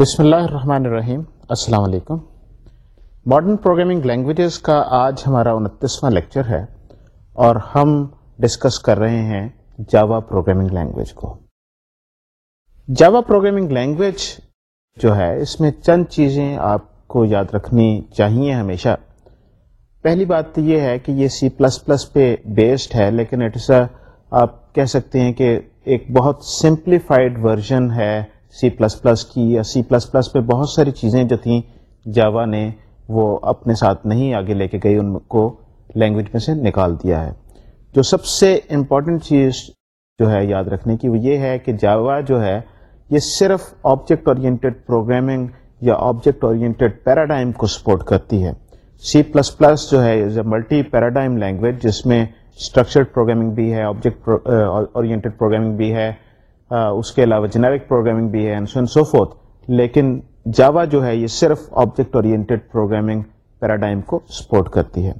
بسم اللہ الرحمن الرحیم السلام علیکم ماڈرن پروگرامنگ لینگویجز کا آج ہمارا انتیسواں لیکچر ہے اور ہم ڈسکس کر رہے ہیں جاوا پروگرامنگ لینگویج کو جاوا پروگرامنگ لینگویج جو ہے اس میں چند چیزیں آپ کو یاد رکھنی چاہیے ہمیشہ پہلی بات تو یہ ہے کہ یہ سی پلس پلس پہ بیسڈ ہے لیکن اٹس آپ کہہ سکتے ہیں کہ ایک بہت سمپلیفائڈ ورژن ہے سی پلس پلس کی یا سی پلس پلس پہ بہت ساری چیزیں جو تھیں جاوا نے وہ اپنے ساتھ نہیں آگے لے کے گئی ان کو لینگویج میں سے نکال دیا ہے جو سب سے امپورٹنٹ چیز جو ہے یاد رکھنے کی وہ یہ ہے کہ جاوا جو ہے یہ صرف آبجیکٹ اورینٹیڈ پروگرامنگ یا آبجیکٹ اورینٹیڈ پیراڈائم کو سپورٹ کرتی ہے سی پلس پلس جو ہے is a multi paradigm language جس میں اسٹرکچرڈ پروگرامنگ بھی ہے آبجیکٹ اورینٹیڈ پروگرامنگ بھی ہے اس کے علاوہ جنیرک پروگرامنگ بھی ہے سوفوتھ لیکن جاوا جو ہے یہ صرف آبجیکٹ اورینٹیڈ پروگرامنگ پیراڈائم کو سپورٹ کرتی ہے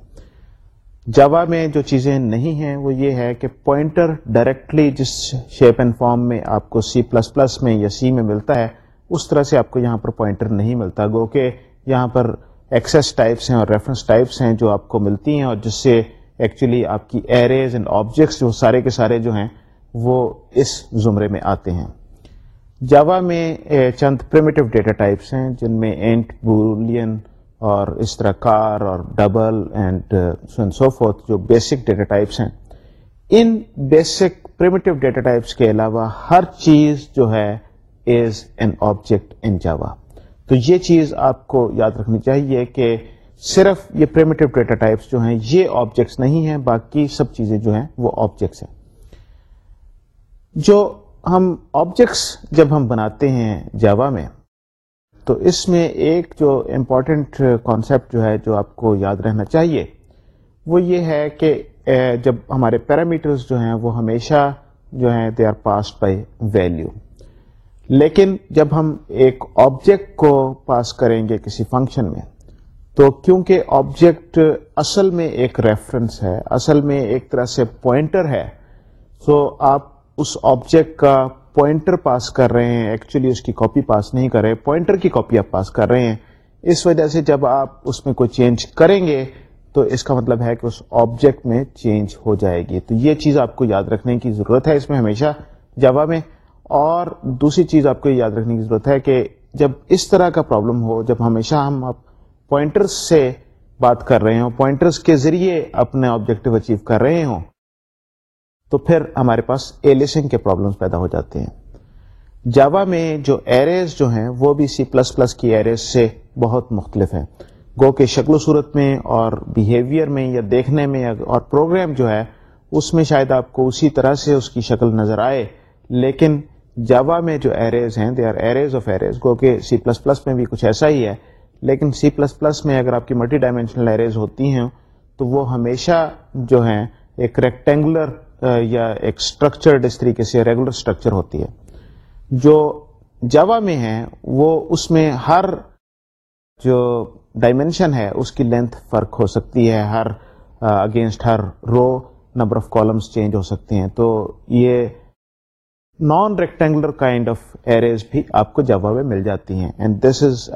جاوا میں جو چیزیں نہیں ہیں وہ یہ ہے کہ پوائنٹر ڈائریکٹلی جس شیپ اینڈ فارم میں آپ کو سی پلس پلس میں یا سی میں ملتا ہے اس طرح سے آپ کو یہاں پر پوائنٹر نہیں ملتا گو کہ یہاں پر ایکسیس ٹائپس ہیں اور ریفرنس ٹائپس ہیں جو آپ کو ملتی ہیں اور جس سے ایکچولی آپ کی ایریز اینڈ آبجیکٹس جو سارے کے سارے جو ہیں وہ اس زمرے میں آتے ہیں جاوا میں چند پریمیٹو ڈیٹا ٹائپس ہیں جن میں اینٹ بولین اور اس طرح کار اور ڈبل اینڈ فورتھ جو بیسک ڈیٹا ٹائپس ہیں ان بیسک پریمیٹو ڈیٹا ٹائپس کے علاوہ ہر چیز جو ہے is an object in Java تو یہ چیز آپ کو یاد رکھنی چاہیے کہ صرف یہ پریمیٹو ڈیٹا ٹائپس جو ہیں یہ آبجیکٹس نہیں ہیں باقی سب چیزیں جو ہیں وہ آبجیکٹس ہیں جو ہم آبجیکٹس جب ہم بناتے ہیں جاوا میں تو اس میں ایک جو امپورٹنٹ کانسیپٹ جو ہے جو آپ کو یاد رہنا چاہیے وہ یہ ہے کہ جب ہمارے پیرامیٹرز جو ہیں وہ ہمیشہ جو ہیں they are passed by value لیکن جب ہم ایک آبجیکٹ کو پاس کریں گے کسی فنکشن میں تو کیونکہ آبجیکٹ اصل میں ایک ریفرنس ہے اصل میں ایک طرح سے پوائنٹر ہے سو آپ اس آبجیکٹ کا پوائنٹر پاس کر رہے ہیں ایکچولی اس کی کاپی پاس نہیں کر رہے پوائنٹر کی کاپی آپ پاس کر رہے ہیں اس وجہ سے جب آپ اس میں کوئی چینج کریں گے تو اس کا مطلب ہے کہ اس آبجیکٹ میں چینج ہو جائے گی تو یہ چیز آپ کو یاد رکھنے کی ضرورت ہے اس میں ہمیشہ جواب میں اور دوسری چیز آپ کو یاد رکھنے کی ضرورت ہے کہ جب اس طرح کا پرابلم ہو جب ہمیشہ ہم آپ پوائنٹرس سے بات کر رہے ہوں پوائنٹرس کے ذریعے اپنے آبجیکٹو اچیو کر رہے ہوں تو پھر ہمارے پاس ایلیسنگ کے پرابلمس پیدا ہو جاتے ہیں جاوا میں جو ایریز جو ہیں وہ بھی سی پلس پلس کی ایریز سے بہت مختلف ہیں گو کے شکل و صورت میں اور بیہیویئر میں یا دیکھنے میں اور پروگرام جو ہے اس میں شاید آپ کو اسی طرح سے اس کی شکل نظر آئے لیکن جاوا میں جو ایریز ہیں they are arrays of arrays گو کہ سی پلس پلس میں بھی کچھ ایسا ہی ہے لیکن سی پلس پلس میں اگر آپ کی ملٹی ڈائمینشنل ایریز ہوتی ہیں تو وہ ہمیشہ جو ہیں ایک ریکٹینگولر یا ایک اسٹرکچر اس طریقے سے ریگولر اسٹرکچر ہوتی ہے جو جوا میں ہے وہ اس میں ہر جو ڈائمینشن ہے اس کی لینتھ فرق ہو سکتی ہے ہر against Hare row number of columns change ہو سکتے ہیں تو یہ non rectangular kind of arrays بھی آپ کو جوا میں مل جاتی ہیں and this is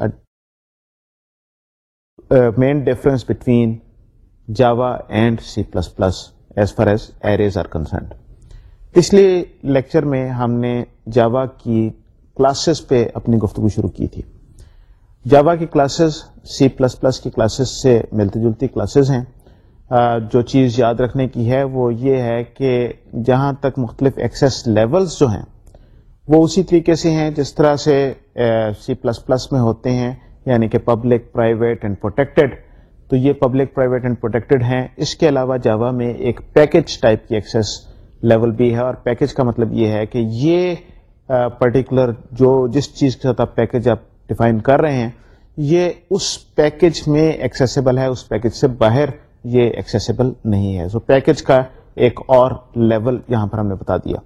main difference between Java and C plus plus as far as arrays are concerned پچھلے لیکچر میں ہم نے جاوا کی کلاسز پہ اپنی گفتگو شروع کی تھی جاوا کی کلاسز سی پلس پلس کی کلاسز سے ملتی جلتی کلاسز ہیں جو چیز یاد رکھنے کی ہے وہ یہ ہے کہ جہاں تک مختلف ایکسیس لیولز جو ہیں وہ اسی طریقے سے ہیں جس طرح سے سی پلس پلس میں ہوتے ہیں یعنی کہ پبلک پرائیویٹ اینڈ پروٹیکٹیڈ تو یہ پبلک پرائیویٹ اینڈ پروٹیکٹیڈ ہیں اس کے علاوہ جاوا میں ایک پیکج ٹائپ کی ایکسیس لیول بھی ہے اور پیکج کا مطلب یہ ہے کہ یہ پرٹیکولر جو جس چیز کے ساتھ آپ پیکج آپ ڈیفائن کر رہے ہیں یہ اس پیکج میں ایکسیسیبل ہے اس پیکج سے باہر یہ ایکسیسیبل نہیں ہے سو so, پیکج کا ایک اور لیول یہاں پر ہم نے بتا دیا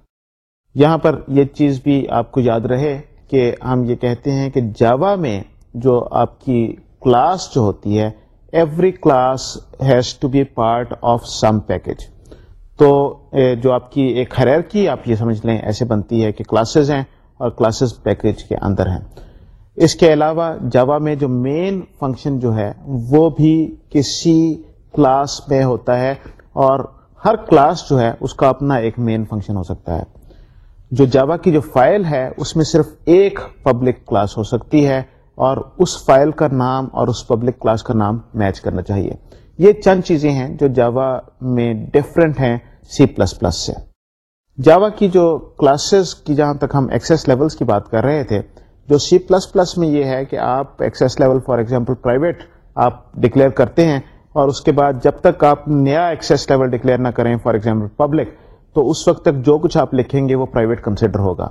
یہاں پر یہ چیز بھی آپ کو یاد رہے کہ ہم یہ کہتے ہیں کہ جاوا میں جو آپ کی کلاس جو ہوتی ہے every class has to be part of some package تو جو آپ کی ایک کی آپ یہ سمجھ لیں ایسے بنتی ہے کہ کلاسز ہیں اور کلاسز پیکج کے اندر ہیں اس کے علاوہ جوا میں جو مین فنکشن جو ہے وہ بھی کسی کلاس میں ہوتا ہے اور ہر کلاس جو ہے اس کا اپنا ایک مین فنکشن ہو سکتا ہے جو جاوا کی جو فائل ہے اس میں صرف ایک پبلک کلاس ہو سکتی ہے اور اس فائل کا نام اور اس پبلک کلاس کا نام میچ کرنا چاہیے یہ چند چیزیں ہیں جو جاوا میں ڈفرینٹ ہیں سی پلس پلس سے جاوا کی جو کلاسز کی جہاں تک ہم ایکسس لیولز کی بات کر رہے تھے جو سی پلس پلس میں یہ ہے کہ آپ access level for example private آپ ڈکلیئر کرتے ہیں اور اس کے بعد جب تک آپ نیا ایکسیس لیول ڈکلیئر نہ کریں فار ایگزامپل پبلک تو اس وقت تک جو کچھ آپ لکھیں گے وہ پرائیویٹ کنسیڈر ہوگا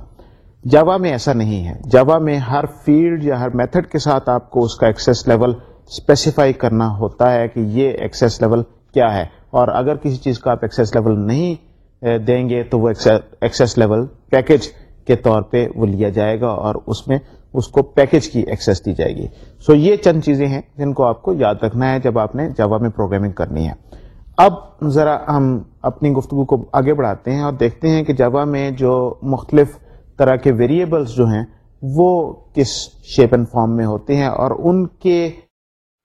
جاوا میں ایسا نہیں ہے جاوا میں ہر فیلڈ یا ہر میتھڈ کے ساتھ آپ کو اس کا ایکسیس لیول اسپیسیفائی کرنا ہوتا ہے کہ یہ ایکسیس لیول کیا ہے اور اگر کسی چیز کا آپ ایکسیس لیول نہیں دیں گے تو وہ ایکسیس لیول پیکیج کے طور پہ وہ لیا جائے گا اور اس میں اس کو پیکج کی ایکسیس دی جائے گی سو so یہ چند چیزیں ہیں جن کو آپ کو یاد رکھنا ہے جب آپ نے جاوا میں پروگرامنگ کرنی ہے اب ذرا ہم اپنی گفتگو کو آگے بڑھاتے ہیں اور دیکھتے ہیں کہ جاوا میں جو مختلف طرح کے ویریبلس جو ہیں وہ کس شیپ اینڈ فارم میں ہوتے ہیں اور ان کے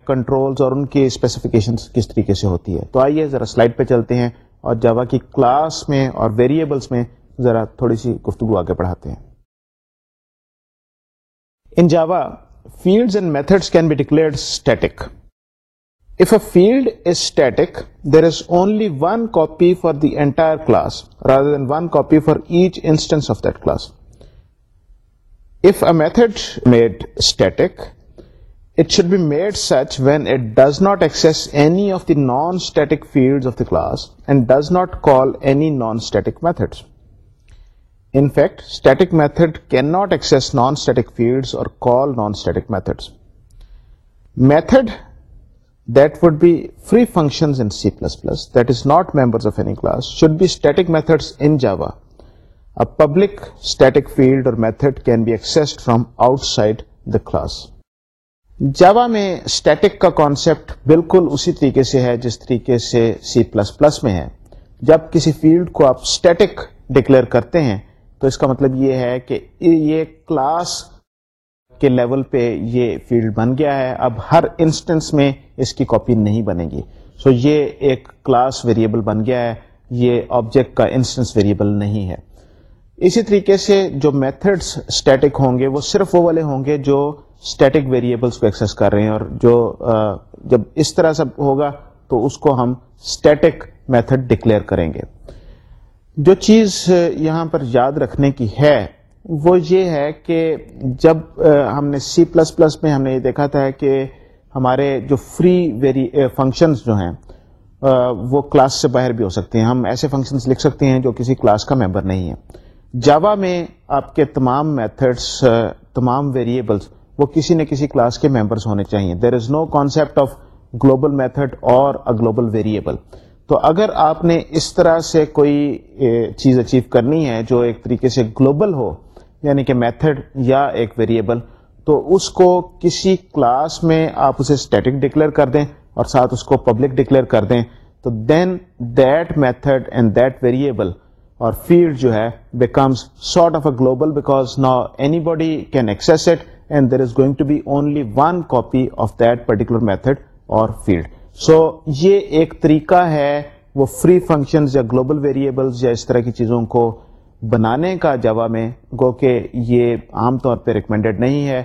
کنٹرولز اور ان کے اسپیسیفکیشنس کس طریقے سے ہوتی ہے تو آئیے ذرا سلائڈ پہ چلتے ہیں اور جاوا کی کلاس میں اور ویریبلس میں ذرا تھوڑی سی گفتگو آگے بڑھاتے ہیں in Java fields and methods can be declared static If a field is static, there is only one copy for the entire class rather than one copy for each instance of that class. Method made static non static field of the class and does not call any non static methods in fact static method can not access non static fields اور C plus plus that is not member should be static methods in Java public static field اور method can be accessed from outside the class Java میں static کا concept بالکل اسی طریقے سے ہے جس طریقے سے سی پلس پلس میں ہے جب کسی فیلڈ کو آپ اسٹیٹک ڈکلیئر کرتے ہیں تو اس کا مطلب یہ ہے کہ یہ کلاس کے لیول پہ یہ فیلڈ بن گیا ہے اب ہر انسٹنس میں اس کی کاپی نہیں بنے گی سو so یہ ایک کلاس ویریبل بن گیا ہے یہ آبجیکٹ کا انسٹنس ویریبل نہیں ہے اسی طریقے سے جو میتھڈس اسٹیٹک ہوں گے وہ صرف وہ والے ہوں گے جو اسٹیٹک ویریبلس کو ایکسس کر رہے ہیں اور جو جب اس طرح سب ہوگا تو اس کو ہم اسٹیٹک میتھڈ ڈکلیئر کریں گے جو چیز یہاں پر یاد رکھنے کی ہے وہ یہ ہے کہ جب ہم نے سی پلس پلس میں ہم نے یہ دیکھا تھا کہ ہمارے جو فری ویری فنکشنز جو ہیں وہ کلاس سے باہر بھی ہو سکتے ہیں ہم ایسے فنکشنز لکھ سکتے ہیں جو کسی کلاس کا ممبر نہیں ہے جاوا میں آپ کے تمام میتھڈس تمام ویریبلس وہ کسی نہ کسی کلاس کے ممبرس ہونے چاہیے there is no concept of global method اور اے گلوبل ویریبل تو اگر آپ نے اس طرح سے کوئی چیز اچیو کرنی ہے جو ایک طریقے سے گلوبل ہو یعنی کہ میتھڈ یا ایک ویریبل تو اس کو کسی کلاس میں آپ اسے اسٹیٹک ڈکلیئر کر دیں اور ساتھ اس کو پبلک ڈکلیئر کر دیں تو then that method and that variable اور فیلڈ جو ہے becomes sort of a global because نا anybody can access it and there is going to be only one copy of that particular method اور field so یہ ایک طریقہ ہے وہ فری فنکشنز یا گلوبل ویریبلز یا اس طرح کی چیزوں کو بنانے کا جوا میں گو کہ یہ عام طور پہ ریکمینڈیڈ نہیں ہے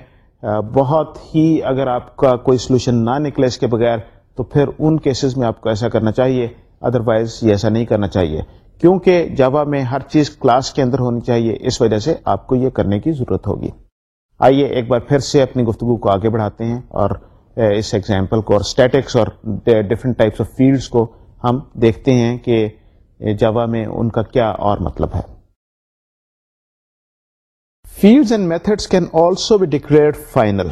بہت ہی اگر آپ کا کوئی سلوشن نہ نکلے اس کے بغیر تو پھر ان کیسز میں آپ کو ایسا کرنا چاہیے ادروائز یہ ایسا نہیں کرنا چاہیے کیونکہ جاوا میں ہر چیز کلاس کے اندر ہونی چاہیے اس وجہ سے آپ کو یہ کرنے کی ضرورت ہوگی آئیے ایک بار پھر سے اپنی گفتگو کو آگے بڑھاتے ہیں اور اس ایگزامپل کو اور اسٹیٹکس اور ڈفرنٹ ٹائپس آف فیلڈس کو ہم دیکھتے ہیں کہ جاوا میں ان کا کیا اور مطلب ہے fields and methods can also be declare final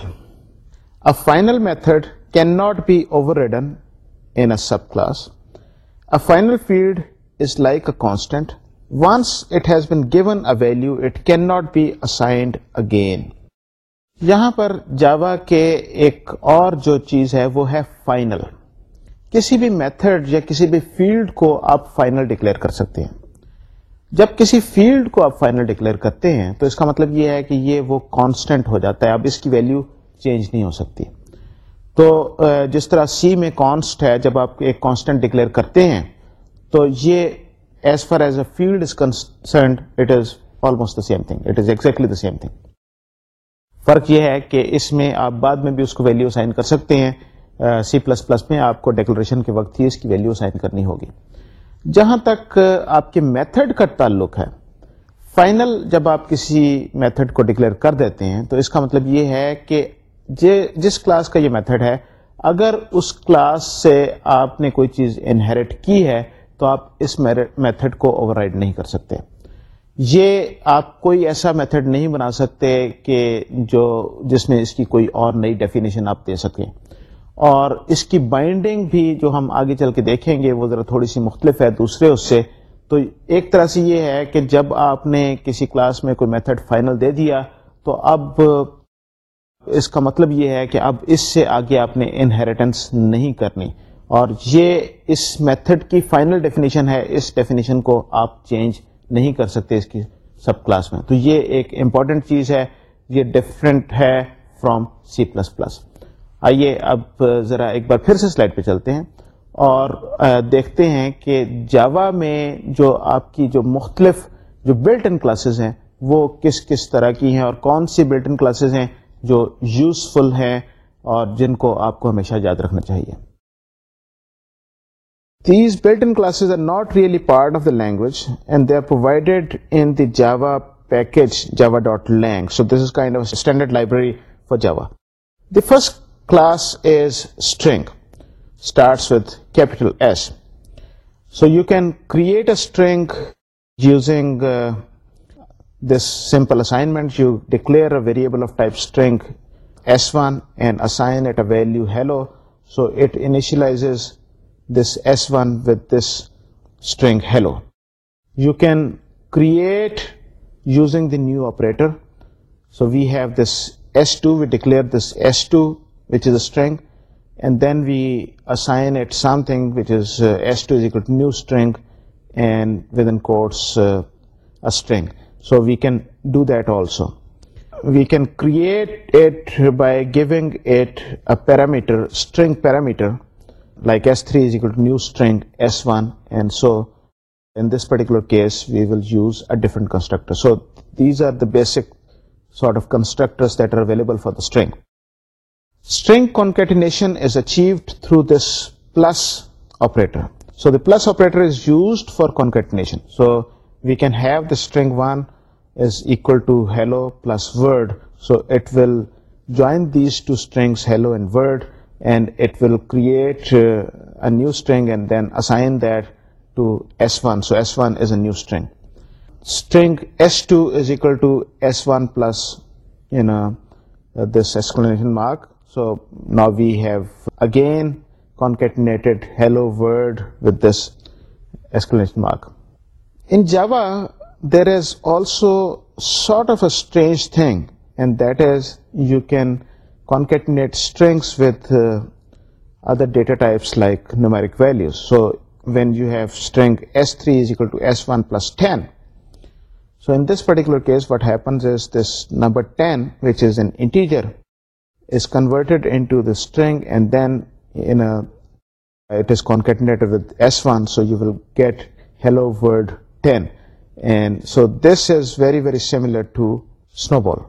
final method can not be overridden class a final field like a a once it has been given given a it can not be assigned again یہاں پر جاوا کے ایک اور جو چیز ہے وہ ہے فائنل کسی بھی میتھڈ یا کسی بھی فیلڈ کو آپ فائنل ڈکلیئر کر سکتے ہیں جب کسی فیلڈ کو آپ فائنل ڈکلیئر کرتے ہیں تو اس کا مطلب یہ ہے کہ یہ وہ کانسٹنٹ ہو جاتا ہے اب اس کی ویلیو چینج نہیں ہو سکتی تو جس طرح سی میں کانسٹ ہے جب آپ ایک کانسٹنٹ ڈکلیئر کرتے ہیں تو یہ as far as a field is concerned it is almost the same thing it is exactly the same thing فرق یہ ہے کہ اس میں آپ بعد میں بھی اس کو ویلو سائن کر سکتے ہیں سی پلس پلس میں آپ کو ڈیکلریشن کے وقت ہی اس کی ویلو سائن کرنی ہوگی جہاں تک آپ کے میتھڈ کا تعلق ہے فائنل جب آپ کسی میتھڈ کو ڈکلیئر کر دیتے ہیں تو اس کا مطلب یہ ہے کہ جس کلاس کا یہ میتھڈ ہے اگر اس کلاس سے آپ نے کوئی چیز انہیریٹ کی ہے تو آپ اس میتھڈ کو اوور نہیں کر سکتے یہ آپ کوئی ایسا میتھڈ نہیں بنا سکتے کہ جو جس میں اس کی کوئی اور نئی ڈیفینیشن آپ دے سکیں اور اس کی بائنڈنگ بھی جو ہم آگے چل کے دیکھیں گے وہ ذرا تھوڑی سی مختلف ہے دوسرے اس سے تو ایک طرح سے یہ ہے کہ جب آپ نے کسی کلاس میں کوئی میتھڈ فائنل دے دیا تو اب اس کا مطلب یہ ہے کہ اب اس سے آگے آپ نے انہریٹنس نہیں کرنی اور یہ اس میتھڈ کی فائنل ڈیفینیشن ہے اس ڈیفینیشن کو آپ چینج نہیں کر سکتے اس کی سب کلاس میں تو یہ ایک امپورٹنٹ چیز ہے یہ ڈفرینٹ ہے فرام سی پلس پلس آئیے اب ذرا ایک بار پھر سے سلائڈ پہ چلتے ہیں اور دیکھتے ہیں کہ جاوا میں جو آپ کی جو مختلف جو بلٹ ان کلاسز ہیں وہ کس کس طرح کی ہیں اور کون سی بلٹ ان کلاسز ہیں جو یوزفل ہیں اور جن کو آپ کو ہمیشہ یاد رکھنا چاہیے These built-in classes are not really part of the language, and they are provided in the Java package java.lang. So this is kind of a standard library for Java. The first class is string, starts with capital S. So you can create a string using uh, this simple assignment. You declare a variable of type string s1 and assign it a value hello. So it initializes this S1 with this string hello. You can create using the new operator. So we have this S2, we declare this S2 which is a string, and then we assign it something which is uh, S2 is equal to new string, and within quotes uh, a string. So we can do that also. We can create it by giving it a parameter, string parameter, like S three to new string so in this particular case we will use different constructor so these are the basic sort of constructor for داشن through this plus sign so the plus sign for concatenation so we can have the hello plus world so we'll join these together hello and and it will create uh, a new string and then assign that to S1. So S1 is a new string. String S2 is equal to S1 plus uh, this exclamation mark. So now we have again concatenated hello world with this exclamation mark. In Java, there is also sort of a strange thing, and that is you can concatenate strings with uh, other data types like numeric values. So when you have string S3 is equal to S1 plus 10, so in this particular case what happens is this number 10, which is an integer, is converted into the string, and then it is concatenated with S1, so you will get hello world 10. And so this is very, very similar to Snowball.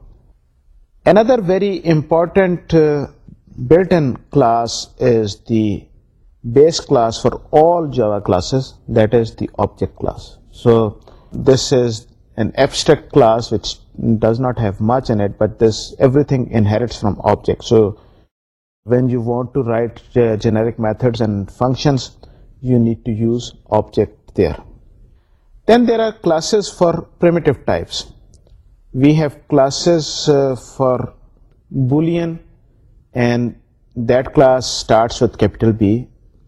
Another very important uh, built-in class is the base class for all Java classes, that is the object class. So this is an abstract class which does not have much in it, but this everything inherits from object. So when you want to write uh, generic methods and functions, you need to use object there. Then there are classes for primitive types. We have classes uh, for Boolean, and that class starts with capital B.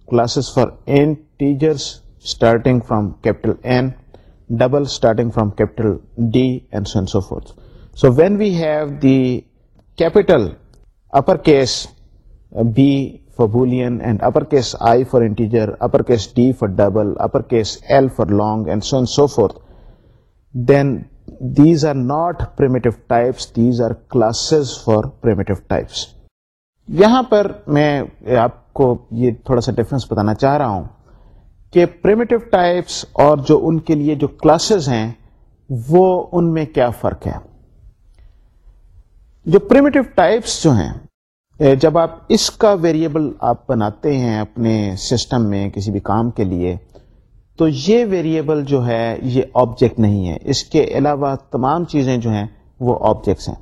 Classes for integers starting from capital N, double starting from capital D, and so on and so forth. So when we have the capital uppercase uh, B for Boolean and uppercase I for integer, uppercase D for double, uppercase L for long, and so on and so forth, then these are not primitive types these are classes primitive types یہاں پر میں آپ کو یہ تھوڑا سا difference بتانا چاہ رہا ہوں کہ ٹائپس اور جو ان کے لیے جو کلاسز ہیں وہ ان میں کیا فرق ہے جو پریمیٹو ٹائپس جو ہیں جب آپ اس کا ویریبل آپ بناتے ہیں اپنے سسٹم میں کسی بھی کام کے لیے تو یہ ویریبل جو ہے یہ آبجیکٹ نہیں ہے اس کے علاوہ تمام چیزیں جو ہیں وہ آبجیکٹس ہیں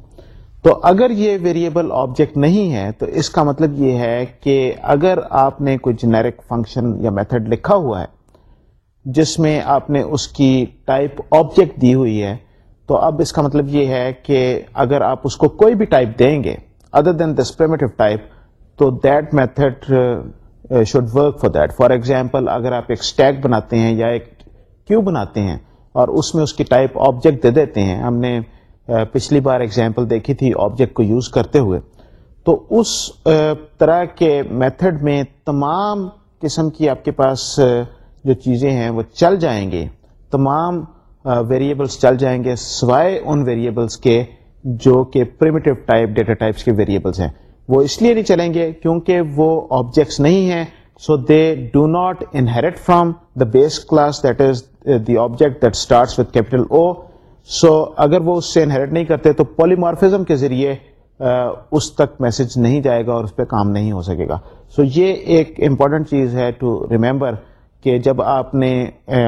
تو اگر یہ ویریبل آبجیکٹ نہیں ہے تو اس کا مطلب یہ ہے کہ اگر آپ نے کوئی جنیرک فنکشن یا میتھڈ لکھا ہوا ہے جس میں آپ نے اس کی ٹائپ آبجیکٹ دی ہوئی ہے تو اب اس کا مطلب یہ ہے کہ اگر آپ اس کو کوئی بھی ٹائپ دیں گے ادر دین دس ٹائپ تو that method should work for that for example اگر آپ ایک اسٹیک بناتے ہیں یا ایک کیو بناتے ہیں اور اس میں اس کی ٹائپ آبجیکٹ دے دیتے ہیں ہم نے uh, پچھلی بار ایگزامپل دیکھی تھی آبجیکٹ کو یوز کرتے ہوئے تو اس uh, طرح کے میتھڈ میں تمام قسم کی آپ کے پاس uh, جو چیزیں ہیں وہ چل جائیں گے تمام ویریبلس چل جائیں گے سوائے ان ویریبلس کے جو کہ پریمیٹیو ٹائپ ڈیٹا ٹائپس کے ویریبلس ہیں وہ اس لیے نہیں چلیں گے کیونکہ وہ آبجیکٹس نہیں ہیں so they do not inherit from the base class that is the object that starts with capital O so اگر وہ اس سے انہیریٹ نہیں کرتے تو پولیمارفیزم کے ذریعے Uh, اس تک میسج نہیں جائے گا اور اس پہ کام نہیں ہو سکے گا سو so, یہ ایک امپورٹنٹ چیز ہے ٹو ریمبر کہ جب آپ نے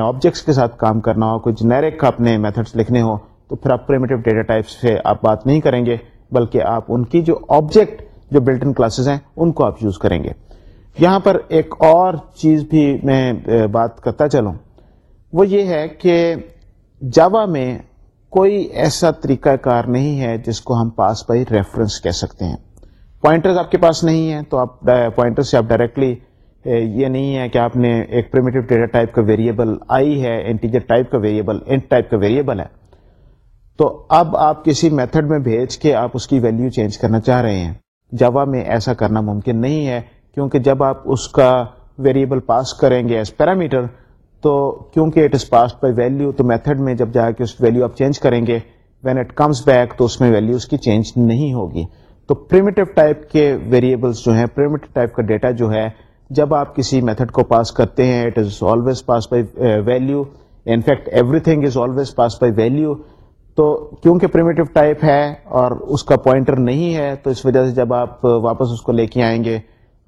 آبجیکٹس uh, کے ساتھ کام کرنا ہو کوئی جنیرک آپ نے میتھڈس لکھنے ہو تو پھر آپ پریمیٹو ڈیٹا ٹائپس سے آپ بات نہیں کریں گے بلکہ آپ ان کی جو آبجیکٹ جو ان کلاسز ہیں ان کو آپ یوز کریں گے یہاں پر ایک اور چیز بھی میں بات کرتا چلوں وہ یہ ہے کہ جاوا میں کوئی ایسا طریقہ کار نہیں ہے جس کو ہم پاس بائی ریفرنس کہہ سکتے ہیں پوائنٹرز آپ کے پاس نہیں ہیں تو آپ پوائنٹر سے آپ ڈائریکٹلی یہ نہیں ہے کہ آپ نے ایک ڈیٹا ٹائپ کا ویریبل آئی ہے انٹیجر ٹائپ ٹائپ کا کا ویریبل ویریبل انٹ ہے تو اب آپ کسی میتھڈ میں بھیج کے آپ اس کی ویلیو چینج کرنا چاہ رہے ہیں جوا میں ایسا کرنا ممکن نہیں ہے کیونکہ جب آپ اس کا ویریبل پاس کریں گے ایز پیرامیٹر تو کیونکہ it is pass by value تو میتھڈ میں جب جا کے اس ویلو آپ چینج کریں گے وین اٹ کمز بیک تو اس میں ویلو اس کی چینج نہیں ہوگی تو پریمیٹو ٹائپ کے ویریبلس جو ہیں پریمیٹو ٹائپ کا ڈیٹا جو ہے جب آپ کسی میتھڈ کو پاس کرتے ہیں it is always pass by value in fact everything is always pass by value تو کیونکہ پریمیٹو ٹائپ ہے اور اس کا پوائنٹر نہیں ہے تو اس وجہ سے جب آپ واپس اس کو لے کے آئیں گے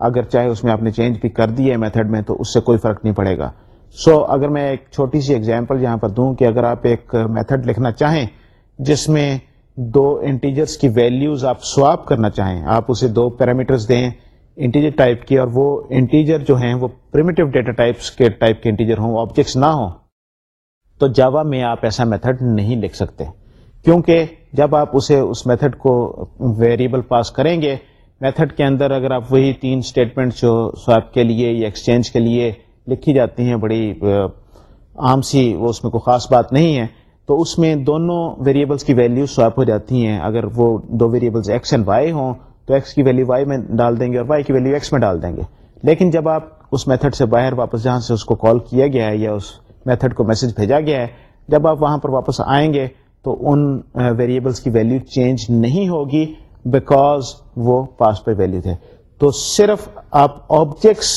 اگر چاہے اس میں آپ نے چینج بھی کر دی ہے میتھڈ میں تو اس سے کوئی فرق نہیں پڑے گا سو so, اگر میں ایک چھوٹی سی ایگزامپل یہاں پر دوں کہ اگر آپ ایک میتھڈ لکھنا چاہیں جس میں دو انٹیجرس کی ویلیوز آپ سواپ کرنا چاہیں آپ اسے دو پیرامیٹرز دیں انٹیجر ٹائپ کی اور وہ انٹیجر جو ہیں وہ پریمیٹو ڈیٹا ٹائپس کے ٹائپ کے انٹیجر ہوں آبجیکٹس نہ ہوں تو جاوا میں آپ ایسا میتھڈ نہیں لکھ سکتے کیونکہ جب آپ اسے اس میتھڈ کو ویریبل پاس کریں گے میتھڈ کے اندر اگر آپ وہی تین اسٹیٹمنٹ جو سویپ کے لیے یا ایکسچینج کے لیے لکھی جاتی ہیں بڑی عام سی وہ اس میں کوئی خاص بات نہیں ہے تو اس میں دونوں ویریبلس کی ویلیو سویپ ہو جاتی ہیں اگر وہ دو ویریبلس ایکس اینڈ وائی ہوں تو ایکس کی ویلیو وائی میں ڈال دیں گے اور وائی کی ویلیو ایکس میں ڈال دیں گے لیکن جب آپ اس میتھڈ سے باہر واپس جہاں سے اس کو کال کیا گیا ہے یا اس میتھڈ کو میسج بھیجا گیا ہے جب آپ وہاں پر واپس آئیں گے تو ان ویریبلس کی ویلیو چینج نہیں ہوگی بیکاز وہ پاس پہ ویلو تھے تو صرف آپ آبجیکٹس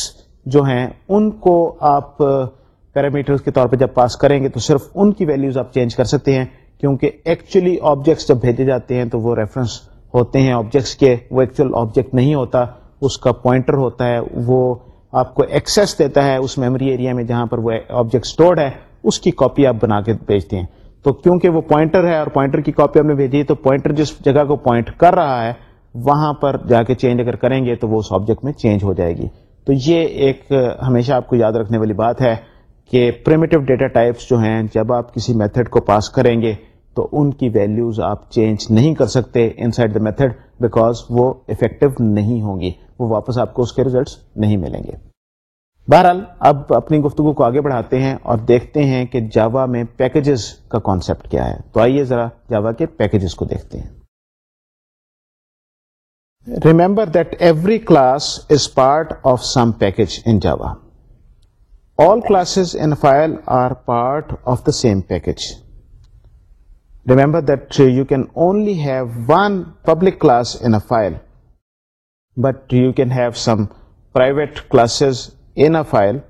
جو ہیں ان کو آپ پیرامیٹرز کے طور پہ جب پاس کریں گے تو صرف ان کی ویلیوز آپ چینج کر سکتے ہیں کیونکہ ایکچولی آبجیکٹس جب بھیجے جاتے ہیں تو وہ ریفرنس ہوتے ہیں آبجیکٹس کے وہ ایکچوئل آبجیکٹ نہیں ہوتا اس کا پوائنٹر ہوتا ہے وہ آپ کو ایکسیس دیتا ہے اس میموری ایریا میں جہاں پر وہ آبجیکٹ اسٹورڈ ہے اس کی کاپی آپ بنا کے بھیجتے ہیں تو کیونکہ وہ پوائنٹر ہے اور پوائنٹر کی کاپی ہم بھیجی ہے تو پوائنٹر جس جگہ کو پوائنٹ کر رہا ہے وہاں پر جا کے چینج اگر کریں گے تو وہ اس آبجیکٹ میں چینج ہو جائے گی تو یہ ایک ہمیشہ آپ کو یاد رکھنے والی بات ہے کہ پرمیٹو ڈیٹا ٹائپس جو ہیں جب آپ کسی میتھڈ کو پاس کریں گے تو ان کی ویلیوز آپ چینج نہیں کر سکتے inside the method because وہ افیکٹو نہیں ہوں گی وہ واپس آپ کو اس کے ریزلٹس نہیں ملیں گے بہرحال اب اپنی گفتگو کو آگے بڑھاتے ہیں اور دیکھتے ہیں کہ جاوا میں پیکجز کا کانسیپٹ کیا ہے تو آئیے ذرا جاوا کے پیکجز کو دیکھتے ہیں remember that every class is part of some package in Java all classes in file are part of the same package remember that you can only have one public class in a file but you can have some private classes in a file,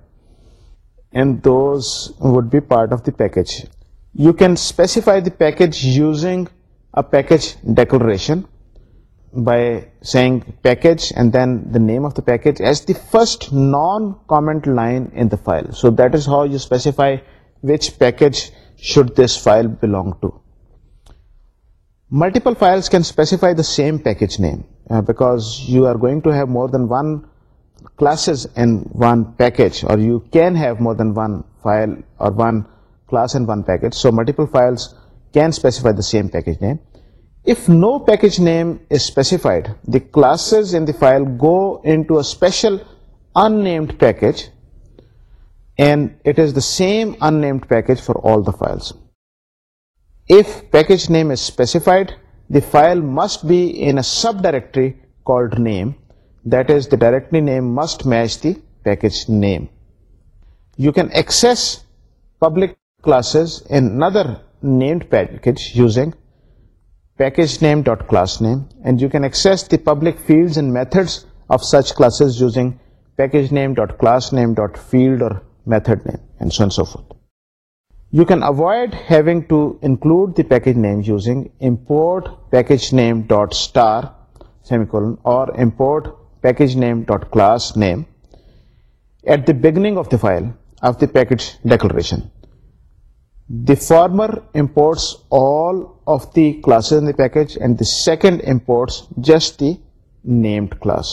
and those would be part of the package. You can specify the package using a package declaration by saying package and then the name of the package as the first non-comment line in the file. So that is how you specify which package should this file belong to. Multiple files can specify the same package name uh, because you are going to have more than one classes in one package, or you can have more than one file or one class in one package. So multiple files can specify the same package name. If no package name is specified, the classes in the file go into a special unnamed package, and it is the same unnamed package for all the files. If package name is specified, the file must be in a subdirectory called name, that is, the directory name must match the package name. You can access public classes in another named package using package name.class name, and you can access the public fields and methods of such classes using package name.class name.field or method name, and so on and so forth. You can avoid having to include the package name using import package name dot star semicolon or import package name dot class name at the beginning of the file of the package declaration. The former imports all of the classes in the package, and the second imports just the named class.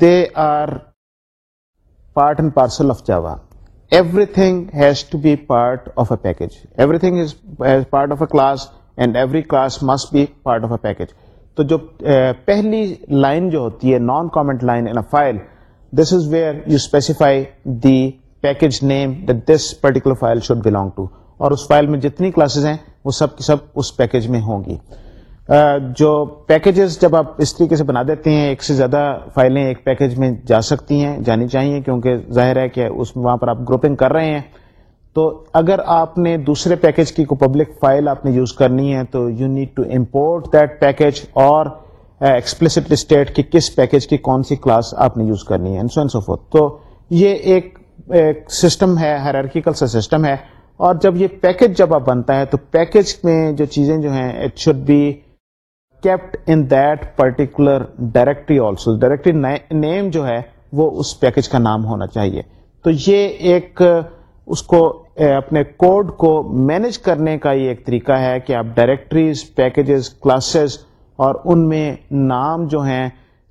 they are part and parcel of Java. Everything has to be part of a package. Everything is part of a class, and every class must be part of a package. تو جو eh, پہلی line جو ہوتی ہے non comment line in file this is where you specify the package name this particular file should belong to اور اس file میں جتنی کلاسز ہیں وہ سب کی سب اس پیکج میں ہوں گی eh, جو پیکیجز جب آپ اس طریقے سے بنا دیتے ہیں ایک سے زیادہ فائلیں ایک پیکج میں جا سکتی ہیں جانی چاہیے کیونکہ ظاہر ہے کہ اس میں وہاں پر آپ گروپنگ کر رہے ہیں تو اگر آپ نے دوسرے پیکج کی کو پبلک فائل آپ نے یوز کرنی ہے تو you need to import that package اور اسٹیٹ uh, کس پیکج کی کون سی کلاس آپ نے یوز کرنی ہے تو یہ ایک سسٹم ہے ہیرارکیکل سا سسٹم ہے اور جب یہ پیکج جب آپ بنتا ہے تو پیکج میں جو چیزیں جو ہیں it should be kept in that particular directory also directory name جو ہے وہ اس پیکج کا نام ہونا چاہیے تو یہ ایک اس کو اپنے کوڈ کو مینج کرنے کا یہ ایک طریقہ ہے کہ آپ ڈائریکٹریز پیکیجز کلاسز اور ان میں نام جو ہیں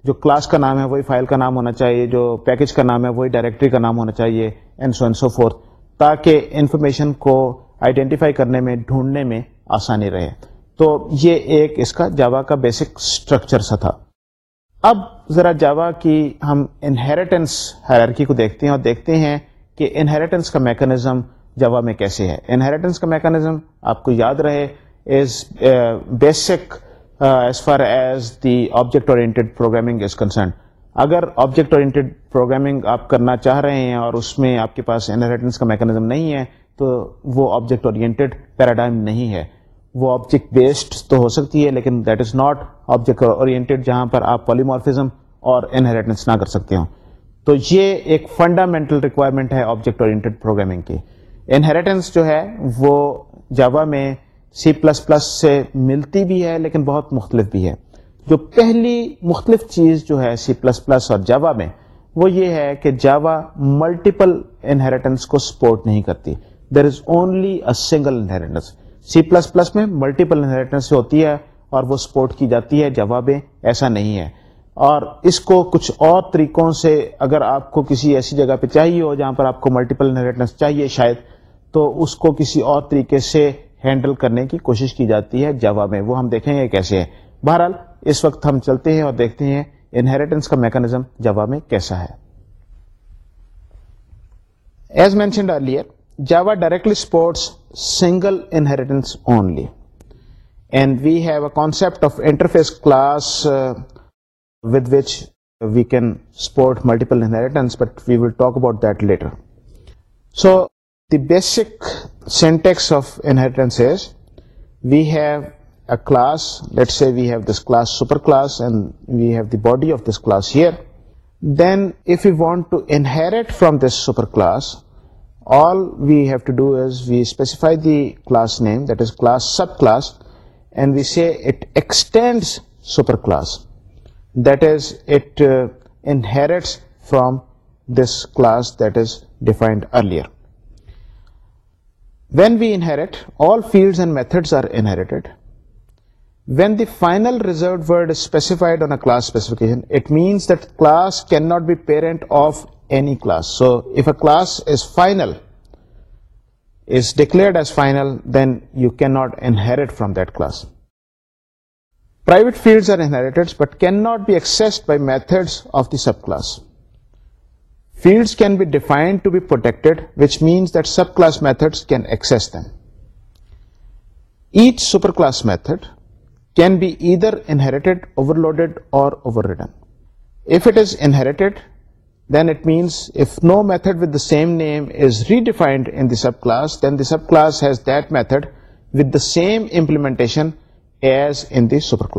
جو کلاس کا نام ہے وہی فائل کا نام ہونا چاہیے جو پیکیج کا نام ہے وہی ڈائریکٹری کا نام ہونا چاہیے and and so so forth تاکہ انفارمیشن کو آئیڈینٹیفائی کرنے میں ڈھونڈنے میں آسانی رہے تو یہ ایک اس کا جاوا کا بیسک اسٹرکچر سا تھا اب ذرا جاوا کی ہم انہیریٹنس ہیرارکی کو دیکھتے ہیں اور دیکھتے ہیں کہ انہیریٹنس کا میکانزم جوا میں کیسے ہے انہیریٹنس کا میکانزم آپ کو یاد رہے is basic as far as the object oriented programming is concern اگر آبجیکٹ اورینٹیڈ پروگرامنگ آپ کرنا چاہ رہے ہیں اور اس میں آپ کے پاس انہیریٹنس کا میکانزم نہیں ہے تو وہ آبجیکٹ اورینٹیڈ پیراڈائم نہیں ہے وہ آبجیکٹ بیسڈ تو ہو سکتی ہے لیکن that is not object oriented جہاں پر آپ پالیمارفزم اور انہیریٹنس نہ کر سکتے ہوں تو یہ ایک فنڈامنٹل ریکوائرمنٹ ہے آبجیکٹ پروگرامنگ کی انہریٹنس جو ہے وہ جاوا میں سی پلس پلس سے ملتی بھی ہے لیکن بہت مختلف بھی ہے جو پہلی مختلف چیز جو ہے سی پلس پلس اور جاوا میں وہ یہ ہے کہ جاوا ملٹیپل انہریٹنس کو سپورٹ نہیں کرتی there is only a single inheritance C plus plus میں ملٹیپل انہریٹنس ہوتی ہے اور وہ سپورٹ کی جاتی ہے جواب میں ایسا نہیں ہے اور اس کو کچھ اور طریقوں سے اگر آپ کو کسی ایسی جگہ پہ چاہیے ہو جہاں پر آپ کو ملٹیپل انہری چاہیے شاید تو اس کو کسی اور طریقے سے ہینڈل کرنے کی کوشش کی جاتی ہے جوا میں وہ ہم دیکھیں گے کیسے ہے بہرحال اس وقت ہم چلتے ہیں اور دیکھتے ہیں انہیریٹنس کا میکانزم جوا میں کیسا ہے as mentioned earlier Java directly supports single inheritance only and we have a concept of interface class with which we can support multiple inheritance but we will talk about this view a view this class we have the body of this class then if you want to inherit from this view to does we specify these name that is class sub class and we extend That is, it uh, inherits from this class that is defined earlier. When we inherit, all fields and methods are inherited. When the final reserved word is specified on a class specification, it means that class cannot be parent of any class. So if a class is final, is declared as final, then you cannot inherit from that class. But can't be accessed method of the subclass fields can be uh or subclass dated with the same implementation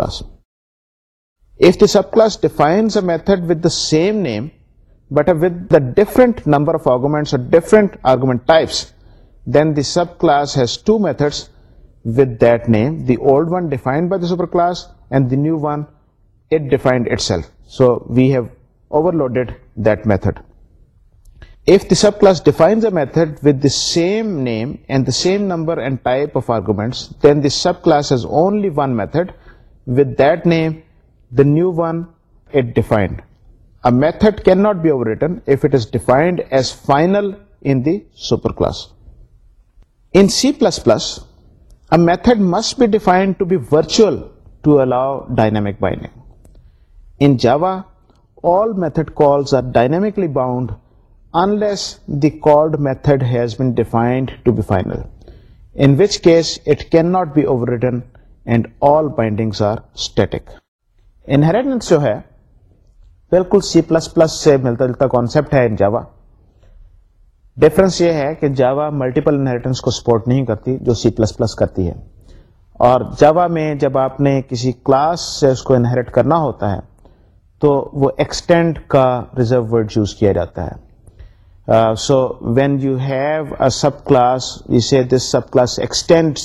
subclass defines method same name but return number class and the new wind self so view overloaded that method same number new wind can not be over returned as final class plus a method must be defined to be virtue to allow dynamic in Java all method calls are dynamically bound unless دیزل in which case it can not be ہے بالکل C plus plus سے ملتا جلتا Java difference یہ ہے کہ Java multiple inheritance کو support نہیں کرتی جو سی پلس پلس کرتی ہے اور جاوا میں جب آپ نے کسی کلاس سے اس کو انہیریٹ کرنا ہوتا ہے تو وہ ایکسٹینڈ کا ریزرو ورڈ یوز کیا جاتا ہے so when you have sub class this sub class extend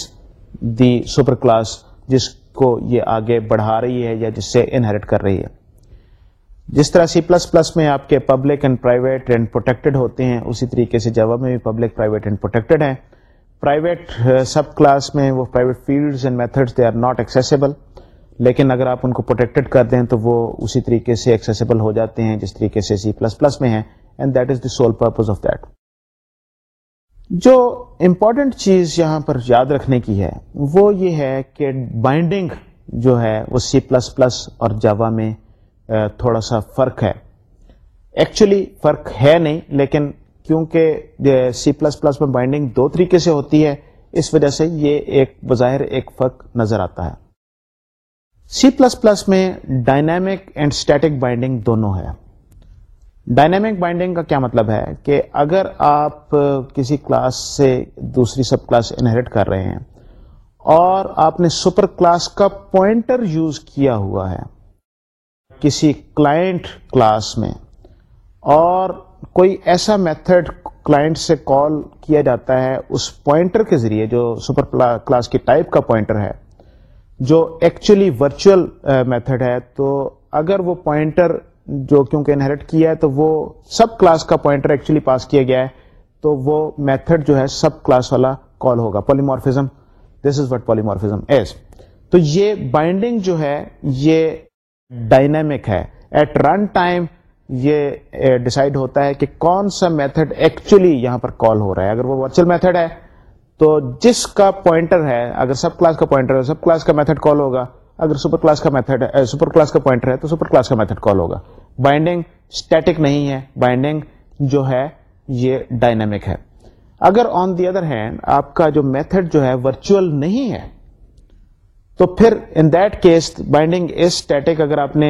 super class جس کو یہ آگے بڑھا رہی ہے یا جس سے انہیریٹ کر رہی ہے جس طرح سی پلس پلس میں آپ کے public and private and protected ہوتے ہیں اسی طریقے سے جواب میں بھی پبلک پرائیویٹ اینڈ پروٹیکٹیڈ ہیں پرائیویٹ سب کلاس میں وہ private fields and methods they are not accessible لیکن اگر آپ ان کو پروٹیکٹیڈ کر دیں تو وہ اسی طریقے سے ایکسیسیبل ہو جاتے ہیں جس طریقے سے سی پلس پلس میں ہیں and that is the sole purpose of that جو امپورٹنٹ چیز یہاں پر یاد رکھنے کی ہے وہ یہ ہے کہ بائنڈنگ جو ہے وہ سی پلس پلس اور جاوا میں تھوڑا سا فرق ہے ایکچولی فرق ہے نہیں لیکن کیونکہ سی پلس پلس میں بائنڈنگ دو طریقے سے ہوتی ہے اس وجہ سے یہ ایک بظاہر ایک فرق نظر آتا ہے سی پلس پلس میں ڈائنامک اینڈ اسٹیٹک بائنڈنگ دونوں ہے ڈائنامک بائنڈنگ کا کیا مطلب ہے کہ اگر آپ کسی کلاس سے دوسری سب کلاس انہریٹ کر رہے ہیں اور آپ نے سپر کلاس کا پوائنٹر یوز کیا ہوا ہے کسی کلائنٹ کلاس میں اور کوئی ایسا میتھڈ کلائنٹ سے کال کیا جاتا ہے اس پوائنٹر کے ذریعے جو سپر کلاس کی ٹائپ کا پوائنٹر ہے جو ایکچولی ورچوئل میتھڈ ہے تو اگر وہ پوائنٹر جو کیونکہ انہیریٹ کیا ہے تو وہ سب کلاس کا پوائنٹر ایکچولی پاس کیا گیا ہے تو وہ میتھڈ جو ہے سب کلاس والا کال ہوگا polymorphism this is what polymorphism is تو یہ بائنڈنگ جو ہے یہ ڈائنمک ہے ایٹ رن ٹائم یہ ڈسائڈ eh, ہوتا ہے کہ کون سا میتھڈ ایکچولی یہاں پر کال ہو رہا ہے اگر وہ ورچوئل میتھڈ ہے تو جس کا پوائنٹر ہے اگر سب کلاس کا پوائنٹر ہے سب کلاس کا میتھڈ کال ہوگا اگر سپر کلاس کا میتھڈ سپر کلاس کا پوائنٹر ہے تو سپر کلاس کا میتھڈ کال ہوگا بائنڈنگ اسٹیٹک نہیں ہے بائنڈنگ جو ہے یہ ڈائنمک ہے اگر آن دی ادر ہینڈ آپ کا جو میتھڈ جو ہے ورچوئل نہیں ہے تو پھر in that case binding is static اگر آپ نے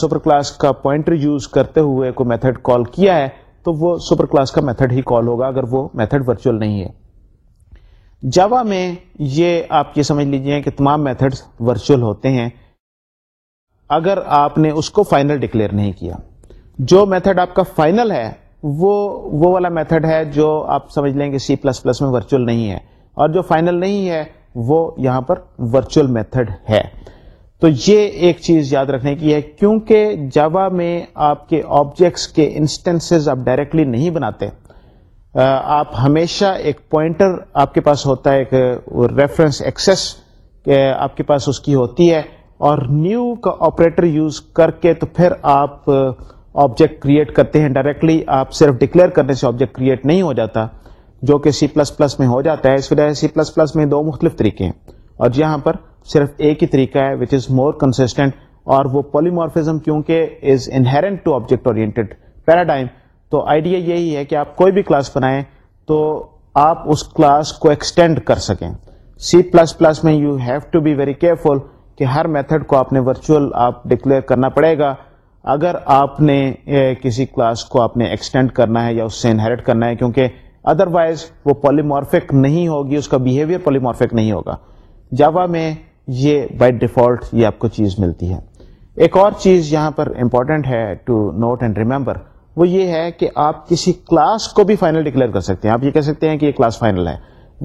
سپر کلاس کا پوائنٹر یوز کرتے ہوئے کوئی میتھڈ کال کیا ہے تو وہ سپر کلاس کا میتھڈ ہی کال ہوگا اگر وہ میتھڈ ورچوئل نہیں ہے جاوا میں یہ آپ یہ سمجھ لیجئے کہ تمام میتھڈ ورچوئل ہوتے ہیں اگر آپ نے اس کو فائنل ڈکلیئر نہیں کیا جو میتھڈ آپ کا فائنل ہے وہ وہ والا میتھڈ ہے جو آپ سمجھ لیں کہ سی پلس پلس میں ورچوئل نہیں ہے اور جو فائنل نہیں ہے وہ یہاں پر ورچوئل میتھڈ ہے تو یہ ایک چیز یاد رکھنے کی ہے کیونکہ جاوا میں آپ کے آبجیکٹس کے انسٹنسز آپ ڈائریکٹلی نہیں بناتے آپ ہمیشہ ایک پوائنٹر آپ کے پاس ہوتا ہے ایک ریفرنس ایکسیس آپ کے پاس اس کی ہوتی ہے اور نیو کا آپریٹر یوز کر کے تو پھر آپ آبجیکٹ کریٹ کرتے ہیں ڈائریکٹلی آپ صرف ڈکلیئر کرنے سے آبجیکٹ کریٹ نہیں ہو جاتا جو کہ سی پلس پلس میں ہو جاتا ہے اس وجہ سے سی پلس پلس میں دو مختلف طریقے ہیں اور یہاں پر صرف ایک ہی طریقہ ہے وچ از مور کنسٹینٹ اور وہ پولیمارفزم کیونکہ is inherent to object oriented paradigm تو آئیڈیا یہی ہے کہ آپ کوئی بھی کلاس بنائیں تو آپ اس کلاس کو ایکسٹینڈ کر سکیں سی پلس پلس میں you have to be very careful کہ ہر میتھڈ کو آپ نے ورچوئل آپ ڈکلیئر کرنا پڑے گا اگر آپ نے کسی کلاس کو آپ نے ایکسٹینڈ کرنا ہے یا اس سے انہیرٹ کرنا ہے کیونکہ ادر وائز وہ پولیمارفک نہیں ہوگی اس کا بہیویئر پولیمارفک نہیں ہوگا جاوا میں یہ بائی ڈیفالٹ یہ آپ کو چیز ملتی ہے ایک اور چیز یہاں پر امپورٹنٹ ہے ٹو نوٹ اینڈ ریمبر وہ یہ ہے کہ آپ کسی کلاس کو بھی فائنل ڈکلیئر کر سکتے ہیں آپ یہ کہہ سکتے ہیں کہ یہ کلاس فائنل ہے